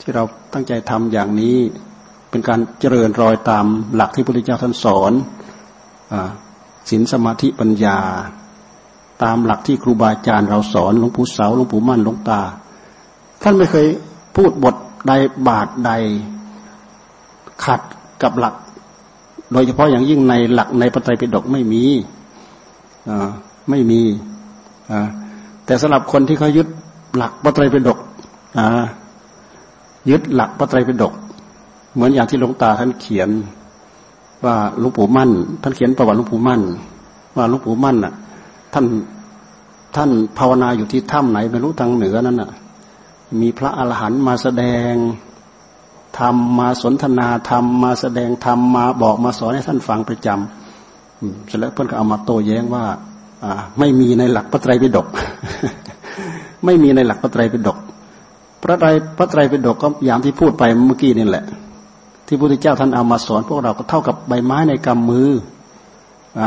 ที่เราตั้งใจทำอย่างนี้ เป็นการเจริญรอยตามหลักที่พระพุทธเจ้าท่านสอนศีลสมาธิปัญญา ตามหลักที่ครูบาอาจารย์เราสอนหลวงปู่เสาหลวงปู่มั่นหลวงตา ท่านไม่เคยพูดบทใดบาทใดขัดกับหลัก โดยเฉพาะอย่างยิ่งในหลักในปไตยปิฎกไม่มี ไม่มีแต่สำหรับคนที่เขายึดหลักปไตยปิฎกยึดหลักปไตยปิฎกเหมือนอย่างที่หลวงตาท่านเขียน ว่าหลวงปู่มั่น ท่านเขียนประวัติหลวงปู่มั่น ว่าหลวงปู่มั่นน่ะ ท่านท่านภาวนาอยู่ที่ถ้ำไหนไม่รู้ทางเหนือนั่นน่ะ มีพระอรหันต์มาแสดงทำมาสนทนาทำมาแสดงทำมาบอกมาสอนให้ท่านฟังประจำ เสร็จแล้วเพื่อนก็เอามาโต้แย้งว่าอ่าไม่มีในหลักพระไตรปิฎกไม่มีในหลักพระไตรปิฎกพระไตรพระไตรปิฎกก็อย่างที่พูดไปเมื่อกี้นี่แหละ ที่พระพุทธเจ้าท่านเอามาสอน พวกเราก็เท่ากับใบไม้ในกำมืออ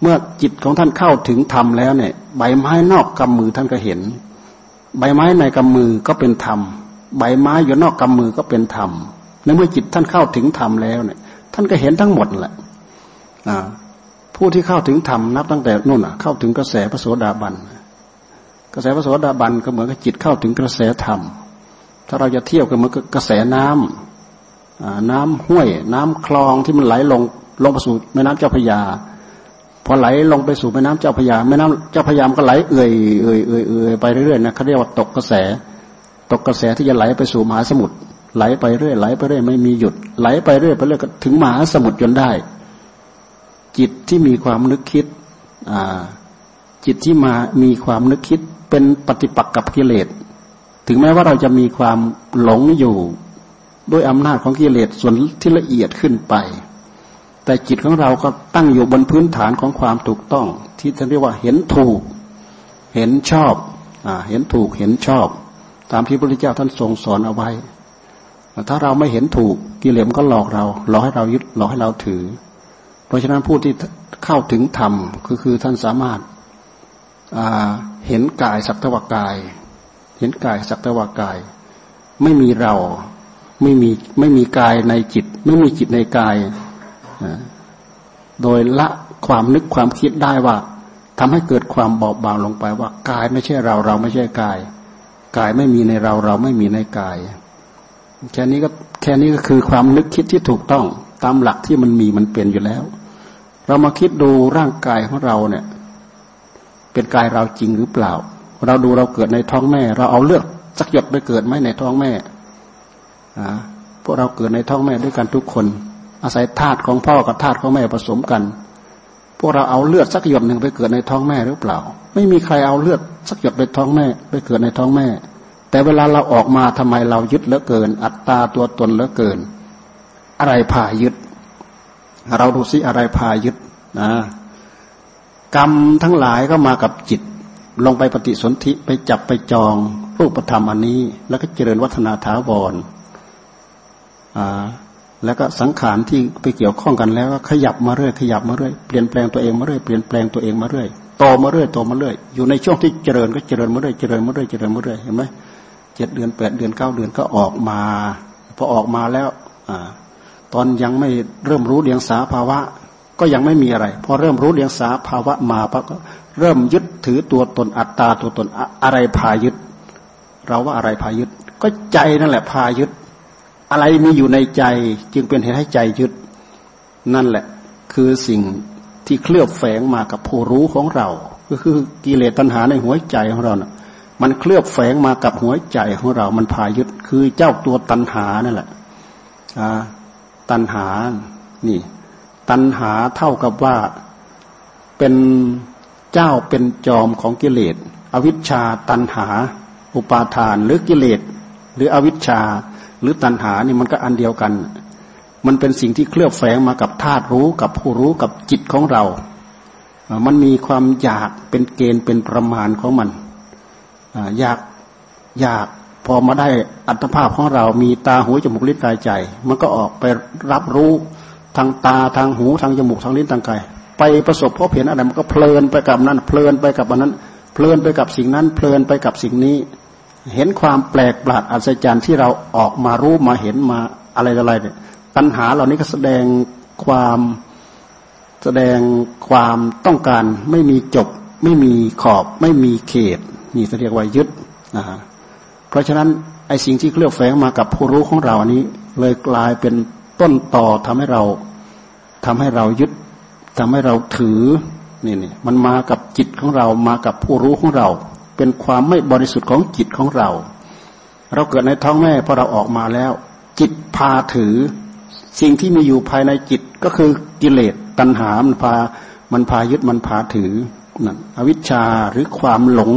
เมื่อจิตของท่านเข้าถึงธรรมแล้วเนี่ย ใบไม้นอกกำมือท่านก็เห็น ใบไม้ในกำมือก็เป็นธรรม ใบไม้อยู่นอกกำมือก็เป็นธรรมในเมื่อจิตท่านเข้าถึงธรรมแล้วเนี่ย ท่านก็เห็นทั้งหมดแหละ ผู้ที่เข้าถึงธรรมนับตั้งแต่นู่นเข้าถึงกระแสพระโสดาบันกระแสพระโสดาบันก็เหมือนกับจิตเข้าถึงกระแสธรรม ถ้าเราจะเทียบกันเหมือนกับกระแสน้ำน้ำห้วย น้ำคลองที่มันไหลลงลงไปสู่แม่น้ำเจ้าพยาพอไหลลงไปสู่แม่น้ำเจ้าพยาแม่น้ำเจ้าพยามก็ไหลเอื่อยเอื่อยเอื่อยเอื่อยไปเรื่อยๆนะเขาเรียกว่าตกกระแส ตกกระแสที่จะไหลไปสู่มหาสมุทรไหลไปเรื่อยไหลไปเรื่อยไม่มีหยุดไหลไปเรื่อยไปเรื่อยก็ถึงมหาสมุทรจนได้ จิตที่มีความนึกคิดจิตที่มามีความนึกคิดเป็นปฏิปักษ์กับกิเลส ถึงแม้ว่าเราจะมีความหลงอยู่ด้วยอำนาจของกิเลสส่วนที่ละเอียดขึ้นไป แต่จิตของเราก็ตั้งอยู่บนพื้นฐานของความถูกต้อง ที่ท่านเรียกว่าเห็นถูก เห็นชอบอเห็นถูกเห็นชอบ ตามที่พระพุทธเจ้าท่านทรงสอนเอาไว้ ถ้าเราไม่เห็นถูกกิเลสก็หลอกเราหลอกให้เรายึดหลอกให้เราถือ เพราะฉะนั้นผู้ที่เข้าถึงธรรมก็คือท่านสามารถเห็นกายสักตวกาย เห็นกายสักตวกาย ไม่มีเราไม่มีไม่มีกายในจิต ไม่มีจิตในกาย โดยละความนึกความคิดได้ว่าทำให้เกิดความเบาบางลงไปว่ากายไม่ใช่เราเราไม่ใช่กาย กายไม่มีในเราเราไม่มีในกาย แค่นี้ก็แค่นี้ก็คือความนึกคิดที่ถูกต้องตามหลักที่มันมีมันเป็นอยู่แล้ว เรามาคิดดูร่างกายของเราเนี่ย เป็นกายเราจริงหรือเปล่า เราดูเราเกิดในท้องแม่ เราเอาเลือดสักหยดไปเกิดไหมในท้องแม่พวกเราเกิดในท้องแม่ด้วยกันทุกคน อาศัยธาตุของพ่อกับธาตุของแม่ผสมกัน พวกเราเอาเลือดสักหยดหนึ่งไปเกิดในท้องแม่หรือเปล่า ไม่มีใครเอาเลือดสักหยดไปท้องแม่ ไปเกิดในท้องแม่ แต่เวลาเราออกมาทำไมเรายึดเหลือเกิน อัตตาตัวตนเหลือเกิน อะไรพายึด เราดูซิอะไรพายึดนะกรรมทั้งหลายก็มากับจิต ลงไปปฏิสนธิไปจับไปจองรูปธรรมอันนี้ แล้วก็เจริญวัฒนาถาวรแล้วก็สังขารที่ไปเกี่ยวข้องกันแล้วก็ขยับมาเรื่อยขยับมาเรื่อยเปลี่ยนแปลงตัวเองมาเรื่อยเปลี่ยนแปลงตัวเองมาเรื่อยโตมาเรื่อยโตมาเรื่อยอยู่ในช่วงที่เจริญก็เจริญมาเรื่อยเจริญมาเรื่อยเจริญมาเรื่อยเห็นไหมเจ็ดเดือนแปดเดือนเก้าเดือนก็ออกมาพอออกมาแล้วอ่า ตอนยังไม่เริ่มรู้เดียงสาภาวะ ก็ยังไม่มีอะไร พอเริ่มรู้เดียงสาภาวะมาปั๊บก็เริ่มยึดถือตัวตนอัตตาตัวตนอะไรพายึด เราว่าอะไรพายึด ก็ใจนั่นแหละพายึด อะไรมีอยู่ในใจจึงเป็นเหตุให้ใจยึด นั่นแหละคือสิ่งที่เคลือบแฝงมากับผู้รู้ของเรา ก็คือกิเลสตัณหาในหัวใจของเรานะ่ะ มันเคลือบแฝงมากับหัวใจของเรา มันพายึด คือเจ้าตัวตัณหานั่นแหละ ตัณหา นี่ ตัณหาเท่ากับว่าเป็นเจ้าเป็นจอมของกิเลส อวิชชาตัณหา อุปาทานหรือกิเลส หรืออวิชชา หรือตัณหานี่มันก็อันเดียวกัน มันเป็นสิ่งที่เคลือบแฝงมากับธาตุรู้กับผู้รู้กับจิตของเรา มันมีความอยากเป็นเกณฑ์เป็นประมาณของมัน อยากอยาก พอมาได้อัตภาพของเรามีตาหูจมูกลิ้นกายใจ มันก็ออกไปรับรู้ทางตาทางหูทางจมูกทางลิ้นทางกาย ไปประสบพบเห็นอะไรมันก็เพลินไปกับนั้น เพลินไปกับอันนั้น เพลินไปกับสิ่งนั้น เพลินไปกับสิ่งนี้ เห็นความแปลกประหลาดอัศจรรย์ที่เราออกมารู้มาเห็นมาอะไรอะไรเนี่ยปัญหาเหล่านี้ก็แสดงความแสดงความต้องการไม่มีจบ ไม่มีขอบ ไม่มีเขต นี่จะเรียกว่ายึดนะฮะ ราะฉะนั้นไอ้สิ่งที่เคลือบแฝงมากับผู้รู้ของเราอันนี้ เลยกลายเป็นต้นต่อทำให้เราทำให้เรายึดทำให้เราถือนี่นี่มันมากับจิตของเรามากับผู้รู้ของเรา เป็นความไม่บริสุทธิ์ของจิตของเรา เราเกิดในท้องแม่พอเราออกมาแล้ว จิตพาถือ สิ่งที่มีอยู่ภายในจิตก็คือกิเลสตัณหามันพามันพายึดมันพาถือนั่นอวิชชาหรือความหลง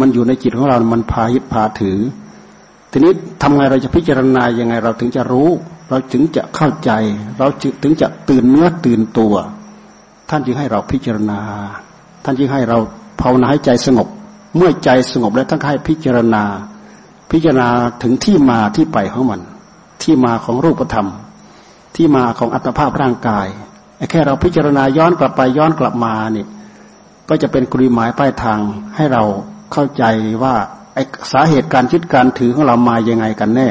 มันอยู่ในจิตของเรา มันพายึดพาถือ ทีนี้ทำไงเราจะพิจารณายังไง เราถึงจะรู้ เราถึงจะเข้าใจ เราถึงจะตื่นเนื้อตื่นตัว ท่านจึงให้เราพิจารณา ท่านจึงให้เราภาวนาให้ใจสงบ เมื่อใจสงบแล้วท่านให้พิจารณา พิจารณาถึงที่มาที่ไปของมัน ที่มาของรูปธรรม ที่มาของอัตภาพร่างกายแค่เราพิจารณาย้อนกลับไปย้อนกลับมาเนี่ยก็จะเป็นกรีหมายป้ายทางให้เรา เข้าใจว่าไอสาเหตุการยึดการถือของเรามายังไงกันแน่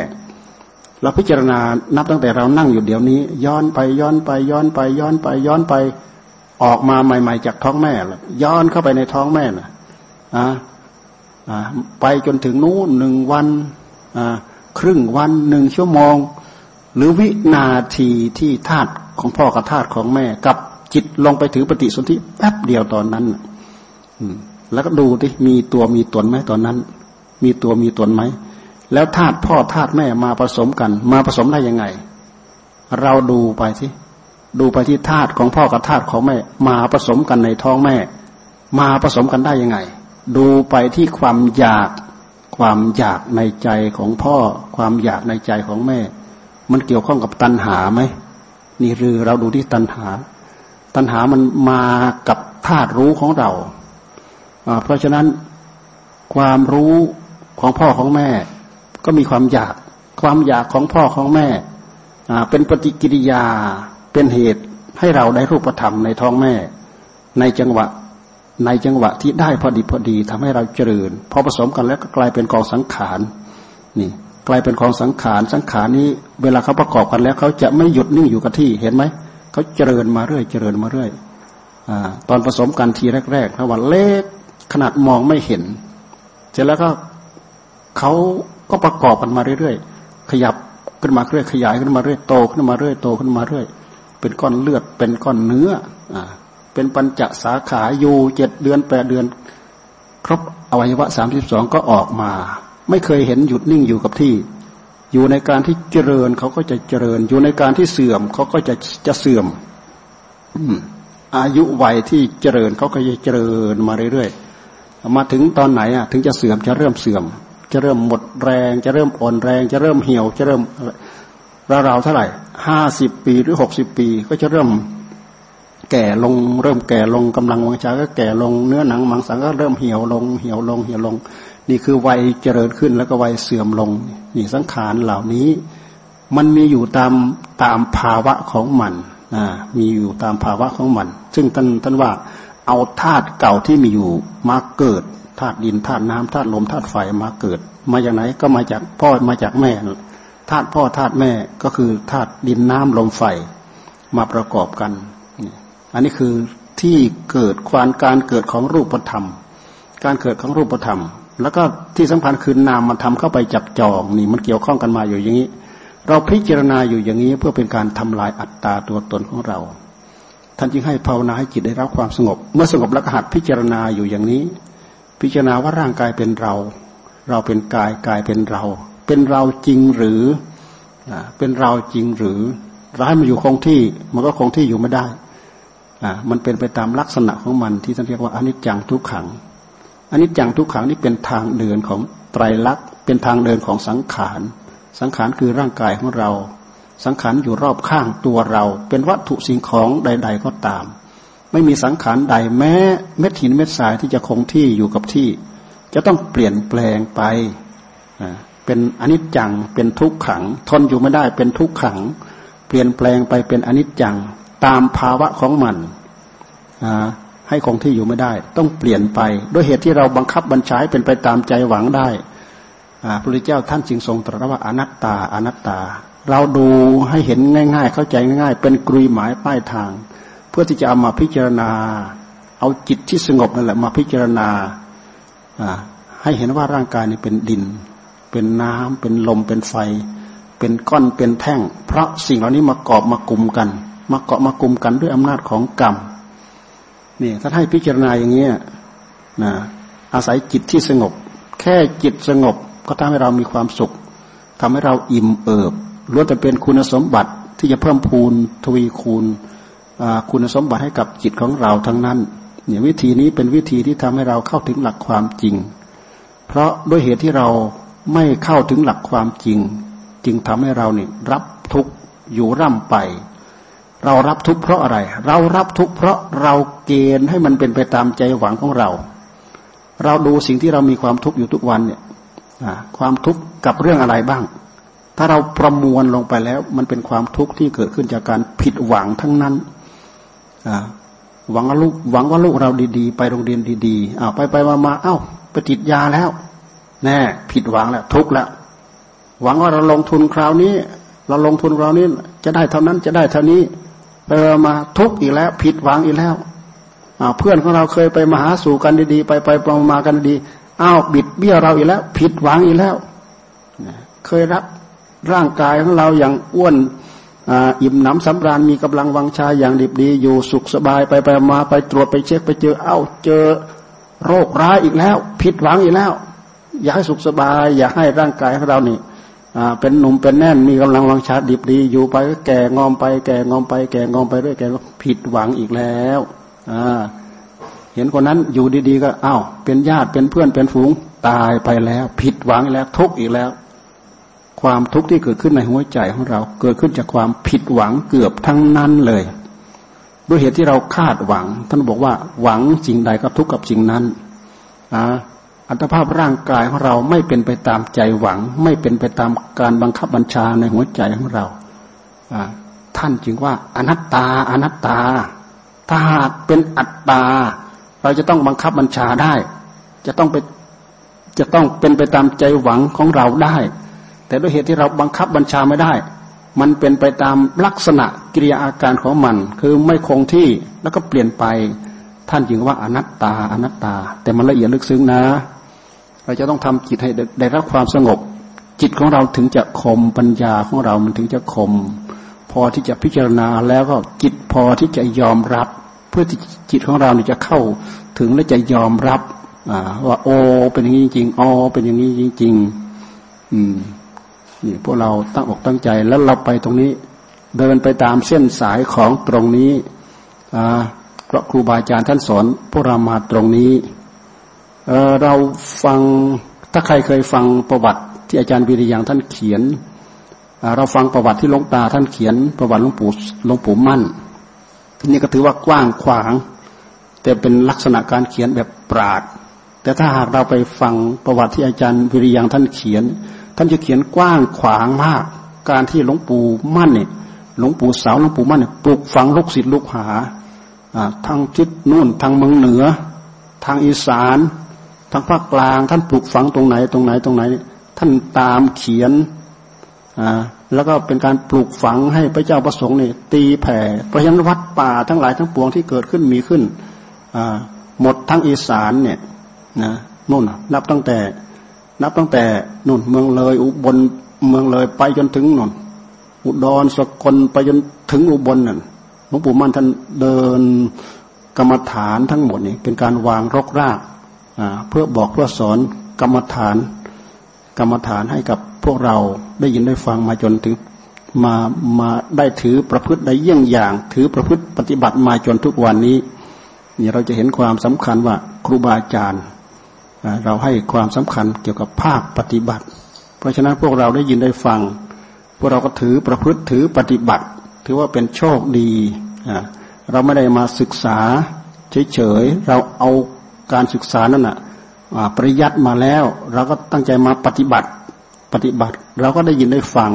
เราพิจารณานับตั้งแต่เรานั่งอยู่เดี๋ยวนี้ ย้อนไปย้อนไปย้อนไปย้อนไปย้อนไปออกมาใหม่ ๆ จากท้องแม่ละย้อนเข้าไปในท้องแม่นะอ่าอ่าไปจนถึงนู้นหนึ่งวันอ่าครึ่งวันหนึ่งชั่วโมง หรือวินาทีที่ธาตุของพ่อกับธาตุของแม่ กับจิตลงไปถือปฏิสนธิแป๊บเดียวตอนนั้นอืม แล้วก็ดูที่มีตัวมีตนไหมตอนนั้น มีตัวมีตนไหม แล้วธาตุพ่อธาตุแม่มาผสมกัน มาผสมได้ยังไง เราดูไปสิดูไปที่ธาตุของพ่อกับธาตุของแม่ มาผสมกันในท้องแม่ มาผสมกันได้ยังไง ดูไปที่ความอยากความอยากในใจของพ่อ ความอยากในใจของแม่ มันเกี่ยวข้องกับตัณหาไหมนี่คือเราดูที่ตัณหา ตัณหามันมากับธาตุรู้ของเรา เพราะฉะนั้นความรู้ของพ่อของแม่ ก็มีความอยาก ความอยากของพ่อของแม่เป็นปฏิกิริยาเป็นเหตุให้เราได้รูปธรรมในท้องแม่ ในจังหวะในจังหวะที่ได้พอดีพอดีทำให้เราเจริญพอผสมกันแล้วก็กลายเป็นกองสังขารนี่กลายเป็นกองสังขารสังขารนี้ เวลาเขาประกอบกันแล้วเขาจะไม่หยุดนิ่งอยู่กับที่เห็นไหมเขาเจริญมาเรื่อยเจริญมาเรื่อยอตอนผสมกันทีแรกๆถ้าว่าเล็ก ขนาดมองไม่เห็น เสร็จแล้วก็เขาก็ประกอบกันมาเรื่อยๆ ขยับขึ้นมาเรื่อยขยายขึ้นมาเรื่อยโตขึ้นมาเรื่อยโตขึ้นมาเรื่อย เป็นก้อนเลือด เป็นก้อนเนื้ออ่าเป็นปัญจสาขาอยู่เจ็ดเดือนแปดเดือน ครบอวัยวะสามสิบสองก็ออกมา ไม่เคยเห็นหยุดนิ่งอยู่กับที่ อยู่ในการที่เจริญเขาก็จะเจริญ อยู่ในการที่เสื่อมเขาก็จะจะเสื่อมอายุวัยที่เจริญเขาก็จะเจริญมาเรื่อยๆ มาถึงตอนไหนอะถึงจะเสื่อมจะเริ่มเสื่อม จะเริ่มหมดแรง จะเริ่มอ่อนแรง จะเริ่มเหี่ยว จะเริ่มราวๆเท่าไหร่ห้าสิบปีหรือหกสิบปี ก็จะเริ่มแก่ลงเริ่มแก่ลงกำลังวังชาก็แก่ลงเนื้อหนังมังสังก็เริ่มเหี่ยวลงเหี่ยวลงเหี่ยวลง นี่คือวัยเจริญขึ้นแล้วก็วัยเสื่อมลงนี่สังขารเหล่านี้ มันมีอยู่ตามตามภาวะของมันอ่ามีอยู่ตามภาวะของมัน ซึ่งท่านท่านว่า เอาธาตุเก่าที่มีอยู่มาเกิดธาตุดินธาตุน้ำธาตุลมธาตุไฟมาเกิด มาจากไหนก็มาจากพ่อมาจากแม่ธาตุพ่อธาตุแม่ก็คือธาตุดินน้ำลมไฟมาประกอบกัน อันนี้คือที่เกิดความการเกิดของรูปธรรม การเกิดของรูปธรรม แล้วก็ที่สำคัญคือนามมันทำเข้าไปจับจองนี่มันเกี่ยวข้องกันมาอยู่อย่างนี้ เราพิจารณาอยู่อย่างนี้เพื่อเป็นการทำลายอัตตาตัวตนของเรา ท่านจึงให้ภาวนาให้จิตได้รับความสงบ เมื่อสงบแล้วก็หัดพิจารณาอยู่อย่างนี้ พิจารณาว่าร่างกายเป็นเรา เราเป็นกายกายเป็นเรา เป็นเราจริงหรือเป็นเราจริงหรือร้ายมาอยู่คงที่มันก็คงที่อยู่ไม่ได้มันเป็นไปตามลักษณะของมันที่ท่านเรียกว่าอนิจจังทุกขังอนิจจังทุกขังนี่เป็นทางเดินของไตรลักษณ์เป็นทางเดินของสังขาร สังขารคือร่างกายของเรา สังขารอยู่รอบข้างตัวเรา เป็นวัตถุสิ่งของใด ๆ ก็ตาม ไม่มีสังขารใดแม้เม็ดหินเม็ดทรายที่จะคงที่อยู่กับที่ จะต้องเปลี่ยนแปลงไปเป็นอนิจจังเป็นทุกขัง ทนอยู่ไม่ได้เป็นทุกขัง เปลี่ยนแปลงไปเป็นอนิจจังตามภาวะของมันให้คงที่อยู่ไม่ได้ ต้องเปลี่ยนไปด้วยเหตุที่เราบังคับบัญชาเป็นไปตามใจหวังได้พระพุทธเจ้าท่านจึงทรงตรัสว่าอนัตตาอนัตตา เราดูให้เห็นง่าย ๆ เข้าใจง่าย ๆ เป็นกรุยหมายป้ายทาง เพื่อที่จะเอามาพิจารณา เอาจิตที่สงบนั่นแหละมาพิจารณาให้เห็นว่าร่างกายนี่เป็นดิน เป็นน้ำเป็นลมเป็นไฟ เป็นก้อนเป็นแท่ง เพราะสิ่งเหล่านี้มาเกอบมากลุ่มกัน มาเกาะมากลุ่มกันด้วยอำนาจของกรรมนี่ถ้าให้พิจารณาอย่างนี้นะอาศัยจิตที่สงบ แค่จิตสงบก็ทำให้เรามีความสุขทำให้เราอิ่มเอิบ ล้วนแต่เป็นคุณสมบัติที่จะเพิ่มพูนทวีคูณคุณสมบัติให้กับจิตของเราทั้งนั้นเนี่ยวิธีนี้เป็นวิธีที่ทำให้เราเข้าถึงหลักความจริง เพราะด้วยเหตุที่เราไม่เข้าถึงหลักความจริง จึงทำให้เราเนี่ยรับทุกอยู่ร่ำไป เรารับทุกข์เพราะอะไร เรารับทุกข์เพราะเราเกณฑ์ให้มันเป็นไปตามใจหวังของเรา เราดูสิ่งที่เรามีความทุกข์อยู่ทุกวันเนี่ยความทุกข์กับเรื่องอะไรบ้าง ถ้าเราประมวลลงไปแล้ว มันเป็นความทุกข์ที่เกิดขึ้นจากการผิดหวังทั้งนั้นหวังว่าลูกหวังว่าลูกเราดีๆ ไปโรงเรียนดีๆอ้าวไปไปมามาเอ้าไปติดยาแล้ว แน่ ผิดหวังแล้ว ทุกข์แล้วหวังว่าเราลงทุนคราวนี้ เราลงทุนคราวนี้ จะได้เท่านั้นจะได้เท่านี้ไปมาทุกข์อีกแล้ว ผิดหวังอีกแล้วเพื่อนของเราเคยไปมาหาสู่กันดีๆ ไปไปปมากันดีอ้าวบิดเบี้ยเราอีกแล้ว ผิดหวังอีกแล้วเคยรับ ร่างกายของเราอย่างอ้วนอิ่มหนำสำราญมีกำลังวังชาอย่างดีดีอยู่สุขสบายไปไปมาไปตรวจไปเช็คไปเจอเอ้าเจอโรคร้ายอีกแล้ว ผิดหวังอีกแล้ว อยากให้สุขสบาย อยากให้ร่างกายของเรานี่เป็นหนุ่มเป็นแน่นมีกำลังวังชาดิบดีอยู่ไปก็แก่งอมไป แก่งอมไป แก่งอมไปเรื่อยแก่ผิดหวังอีกแล้วอ่าเห็นคนนั้นอยู่ดีๆก็อ้าวเป็นญาติเป็นเพื่อนเป็นฝูงตายไปแล้ว ผิดหวังแล้ว ทุกข์อีกแล้ว ความทุกข์ที่เกิดขึ้นในหัวใจของเรา เกิดขึ้นจากความผิดหวังเกือบทั้งนั้นเลย ด้วยเหตุที่เราคาดหวัง ท่านบอกว่าหวังสิ่งใดก็ทุกข์กับสิ่งนั้นอ่าอัตภาพร่างกายของเราไม่เป็นไปตามใจหวัง ไม่เป็นไปตามการบังคับบัญชาในหัวใจของเราท่านจึงว่าอนัตตาอนัตตา ถ้าหากเป็นอัตตา เราจะต้องบังคับบัญชาได้ จะต้องไปจะต้องเป็นไปตามใจหวังของเราได้ แต่ด้วยเหตุที่เราบังคับบัญชาไม่ได้ มันเป็นไปตามลักษณะกิริยาอาการของมัน คือไม่คงที่แล้วก็เปลี่ยนไป ท่านจึงว่าอนัตตาอนัตตา แต่มันละเอียดลึกซึ้งนะ เราจะต้องทำจิตให้ได้รับความสงบ จิตของเราถึงจะคมปัญญาของเรามันถึงจะคม พอที่จะพิจารณาแล้วก็จิตพอที่จะยอมรับ เพื่อที่จิตของเราจะเข้าถึงและจะยอมรับว่าโอเป็นอย่างนี้จริงอ๋อเป็นอย่างนี้จริง ๆ อืม นี่พวกเราตั้งอกตั้งใจแล้วเราไปตรงนี้ เดินไปตามเส้นสายของตรงนี้เพราะครูบาอาจารย์ท่านสอนพวกเรามาตรงนี้เราฟังถ้าใครเคยฟังประวัติที่อาจารย์วิริยังท่านเขียนเราฟังประวัติที่หลวงตาท่านเขียน ประวัติหลวงปู่หลวงปู่มั่นนี่ก็ถือว่ากว้างขวาง แต่เป็นลักษณะการเขียนแบบปราด แต่ถ้าหากเราไปฟังประวัติที่อาจารย์วิริยังท่านเขียน ท่านจะเขียนกว้างขวางมาก การที่หลวงปู่มั่นเนี่ยหลวงปู่สาวหลวงปู่มั่นเนี่ยปลูกฝังลูกศิษย์ลูกหาทางทิศนู่นทางเมืองเหนือ ทางอีสานทางภาคกลาง ท่านปลูกฝังตรงไหนตรงไหนตรงไหน ท่านตามเขียนอ่าแล้วก็เป็นการปลูกฝังให้พระเจ้าประสงค์เนี่ยตีแผ่เพราะฉะนั้นวัดป่าทั้งหลายทั้งปวงที่เกิดขึ้นมีขึ้นอ่าหมดทั้งอีสานเนี่ยนะนู่นนับตั้งแต่ นับตั้งแต่นู่นเมืองเลยอุบลเมืองเลยไปจนถึงนู่นอุดรสกลไปจนถึงอุบลนั่นหลวงปู่มั่นท่านเดินกรรมฐานทั้งหมดนี่เป็นการวางรกรากเพื่อบอกเพื่อสอนกรรมฐาน กรรมฐานให้กับพวกเราได้ยินได้ฟังมาจนถึงมามาได้ถือประพฤติได้เยี่ยงอย่าง ถือประพฤติปฏิบัติมาจนทุกวันนี้นี่เราจะเห็นความสำคัญว่าครูบาอาจารย์ เราให้ความสำคัญเกี่ยวกับภาคปฏิบัติ เพราะฉะนั้นพวกเราได้ยินได้ฟัง พวกเราก็ถือประพฤติถือปฏิบัติ ถือว่าเป็นโชคดี เราไม่ได้มาศึกษาเฉยๆ เราเอาการศึกษานั่นน่ะปริยัติมาแล้ว เราก็ตั้งใจมาปฏิบัติ ปฏิบัติ เราก็ได้ยินได้ฟัง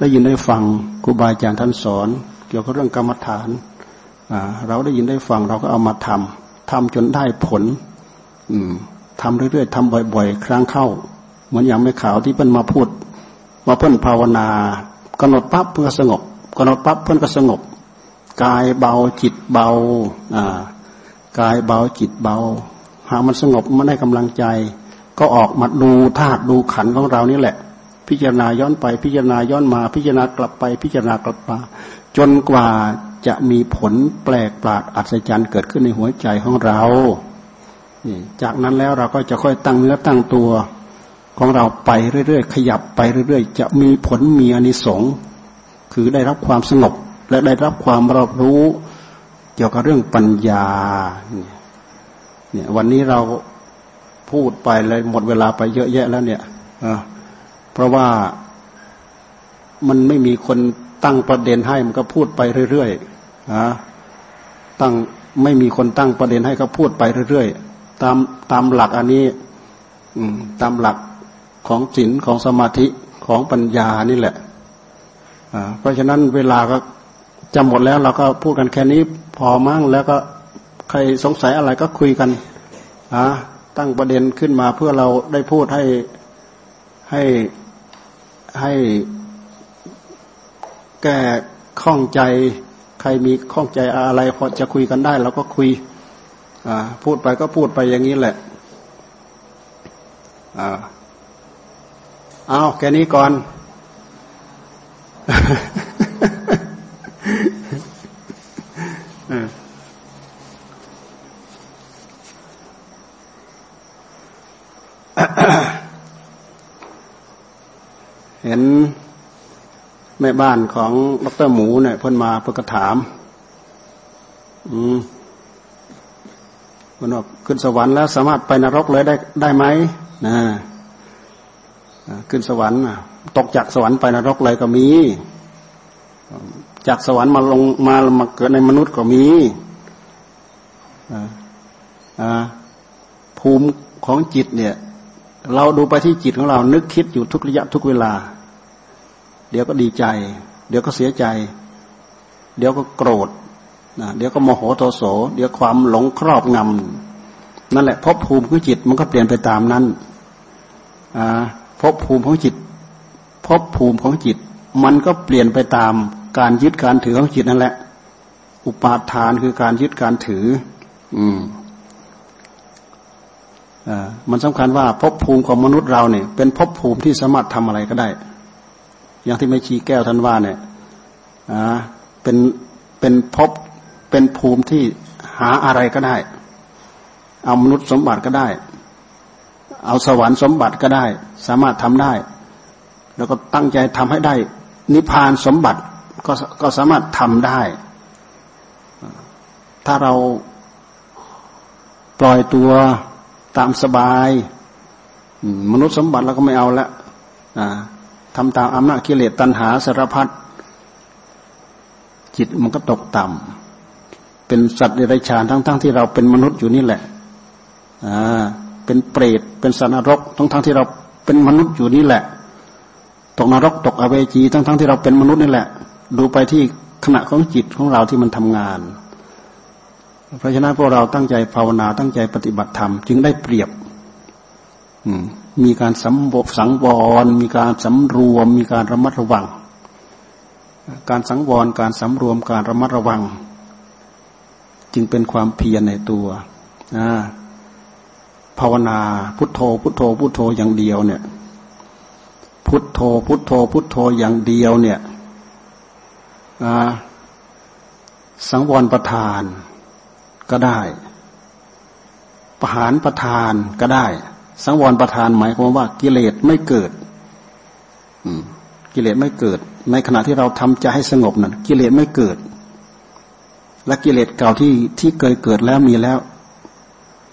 ได้ยินได้ฟังครูบาอาจารย์ท่านสอน เกี่ยวกับเรื่องกรรมฐาน เราได้ยินได้ฟังเราก็เอามาทำทำจนได้ผล อืมทำเรื่อยๆทำบ่อย ๆ ครั้งเข้า เหมือนอย่างไม่ข่าวที่เพิ่นมาพูดมาเพิ่นภาวนากำหนดปั๊บเพื่อสงบกำหนดปั๊บเพิ่นก็สงบ กายเบาจิตเบาอ่ากายเบาจิตเบา หามันสงบมันได้กำลังใจ ก็ออกมาดูธาตุดูขันของเรานี่แหละ พิจารณาย้อนไปพิจารณาย้อนมา พิจารณากลับไปพิจารณากลับมาจนกว่าจะมีผลแปลกประหลาดอัศจรรย์เกิดขึ้นในหัวใจของเรา นี่จากนั้นแล้วเราก็จะค่อยตั้งเนื้อตั้งตัวของเราไปเรื่อยๆ ขยับไปเรื่อยๆ จะมีผลมีอนิสงส์คือได้รับความสงบและได้รับความรอบรู้ เกี่ยวกับเรื่องปัญญาเนี่ยวันนี้เราพูดไปเลยหมดเวลาไปเยอะแยะแล้วเนี่ยเพราะว่ามันไม่มีคนตั้งประเด็นให้มันก็พูดไปเรื่อยๆนะตั้งไม่มีคนตั้งประเด็นให้ก็พูดไปเรื่อยๆ ตามตามหลักอันนี้ตามหลักของศีลของสมาธิของปัญญานี่แหละเพราะฉะนั้นเวลาก็จะหมดแล้วเราก็พูดกันแค่นี้พอมั่งแล้วก็ใครสงสัยอะไรก็คุยกันอะตั้งประเด็นขึ้นมาเพื่อเราได้พูดให้ให้ให้แก้ข้องใจ ใครมีข้องใจอะไรพอจะคุยกันได้เราก็คุย พูดไปก็พูดไปอย่างนี้แหละอ่าเอาแค่นี้ก่อน เห็นแม่บ้านของดรหมูเนี่ยเพิ่นมาเพื่อกระถาม อืม เพิ่นบอกขึ้นสวรรค์แล้วสามารถไปนรกเลยได้ได้ไหมนะขึ้นสวรรค์ตกจากสวรรค์ไปนรกเลยก็มี จากสวรรค์มาลงมามาเกิดในมนุษย์ก็มีภูมิของจิตเนี่ย เราดูไปที่จิตของเรานึกคิดอยู่ทุกระยะทุกเวลา เดี๋ยวก็ดีใจ เดี๋ยวก็เสียใจ เดี๋ยวก็โกรธ นะเดี๋ยวก็โมโหโทโส เดี๋ยวความหลงครอบงำนั่นแหละภพภูมิของจิตมันก็เปลี่ยนไปตามนั้นภพภูมิของจิตภพภูมิของจิต มันก็เปลี่ยนไปตามการยึดการถือของจิตนั่นแหละ อุปาทานคือการยึดการถือ อืมอ่ามันสำคัญว่าภพภูมิของมนุษย์เราเนี่ย เป็นภพภูมิที่สามารถทำอะไรก็ได้ อย่างที่ไม่ชีแก้วท่านว่าเนี่ยอ่าเป็นเป็นภพ เป็นภูมิที่หาอะไรก็ได้ เอามนุษย์สมบัติก็ได้ เอาสวรรค์สมบัติก็ได้ สามารถทำได้ แล้วก็ตั้งใจทำให้ได้ นิพพานสมบัติก็ก็สามารถทำได้ ถ้าเราปล่อยตัวตามสบาย มนุษย์สมบัติเราก็ไม่เอาละทำตามอำนาจกิเลสตัณหาสารพัดจิตมันก็ตกต่ำ เป็นสัตว์เดรัจฉานทั้งๆทที่เราเป็นมนุษย์อยู่นี่แหละอ่าเป็นเปรตเป็นสัตว์นรกทั้งๆทที่เราเป็นมนุษย์อยู่นี่แหละ ตกนรกตกอเวจีทั้งๆทที่เราเป็นมนุษย์นี่แหละ ดูไปที่ขณะของจิตของเราที่มันทำงาน เพราะฉะนั้นพวกเราตั้งใจภาวนาตั้งใจปฏิบัติธรรมจึงได้เปรียบมีการสำบสังวร มีการสำรวม มีการระมัดระวัง การสังวร การสำรวม การระมัดระวัง จึงเป็นความเพียรในตัวภาวนาพุทโธ พุทโธ พุทโธอย่างเดียวเนี่ย พุทโธ พุทโธ พุทโธอย่างเดียวเนี่ยสังวรประทานก็ได้ ประหารประทานก็ได้ สังวรประทานหมายความว่ากิเลสไม่เกิดกิเลสไม่เกิด ในขณะที่เราทำใจให้สงบนั่นกิเลสไม่เกิด และกิเลสเก่าที่ที่เคยเกิดแล้วมีแล้ว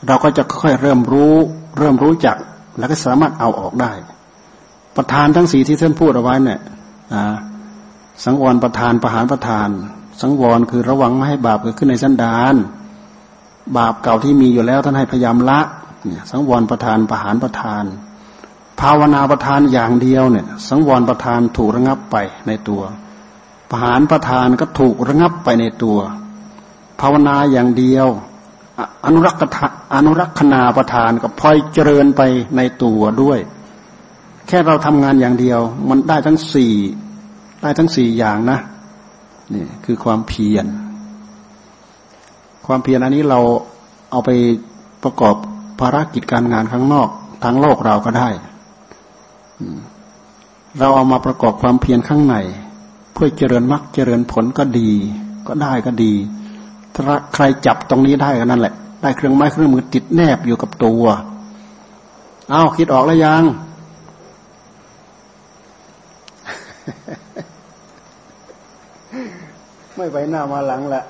เราก็จะค่อยเริ่มรู้ เริ่มรู้จัก แล้วก็สามารถเอาออกได้ ประธานทั้งสี่ที่ท่านพูดเอาไว้เนี่ยสังวรประธานประหารประธาน สังวรคือระวังไม่ให้บาปเกิดขึ้นในสันดานบาปเก่าที่มีอยู่แล้วท่านให้พยายามละเนี่ยสังวรประธานประหารประธาน ภาวนาประธานอย่างเดียวเนี่ย สังวรประธานถูกระงับไปในตัวประหารประธานก็ถูกระงับไปในตัว ภาวนาอย่างเดียว อนุรักษอนุรักษนาประธานก็พลอยเจริญไปในตัวด้วย แค่เราทำงานอย่างเดียว มันได้ทั้งสี่ได้ทั้งสี่อย่างนะนี่คือความเพียรความเพียรอันนี้เราเอาไปประกอบภารกิจการงานข้างนอกทางโลกเราก็ได้ เราเอามาประกอบความเพียรข้างใน เพื่อเจริญมรรคเจริญผลก็ดี ก็ได้ก็ดี ถ้าใครจับตรงนี้ได้ก็นั่นแหละ ได้เครื่องไม้เครื่องมือติดแนบอยู่กับตัว เอาคิดออกแล้วยัง ไม่ไปหน้ามาหลังละ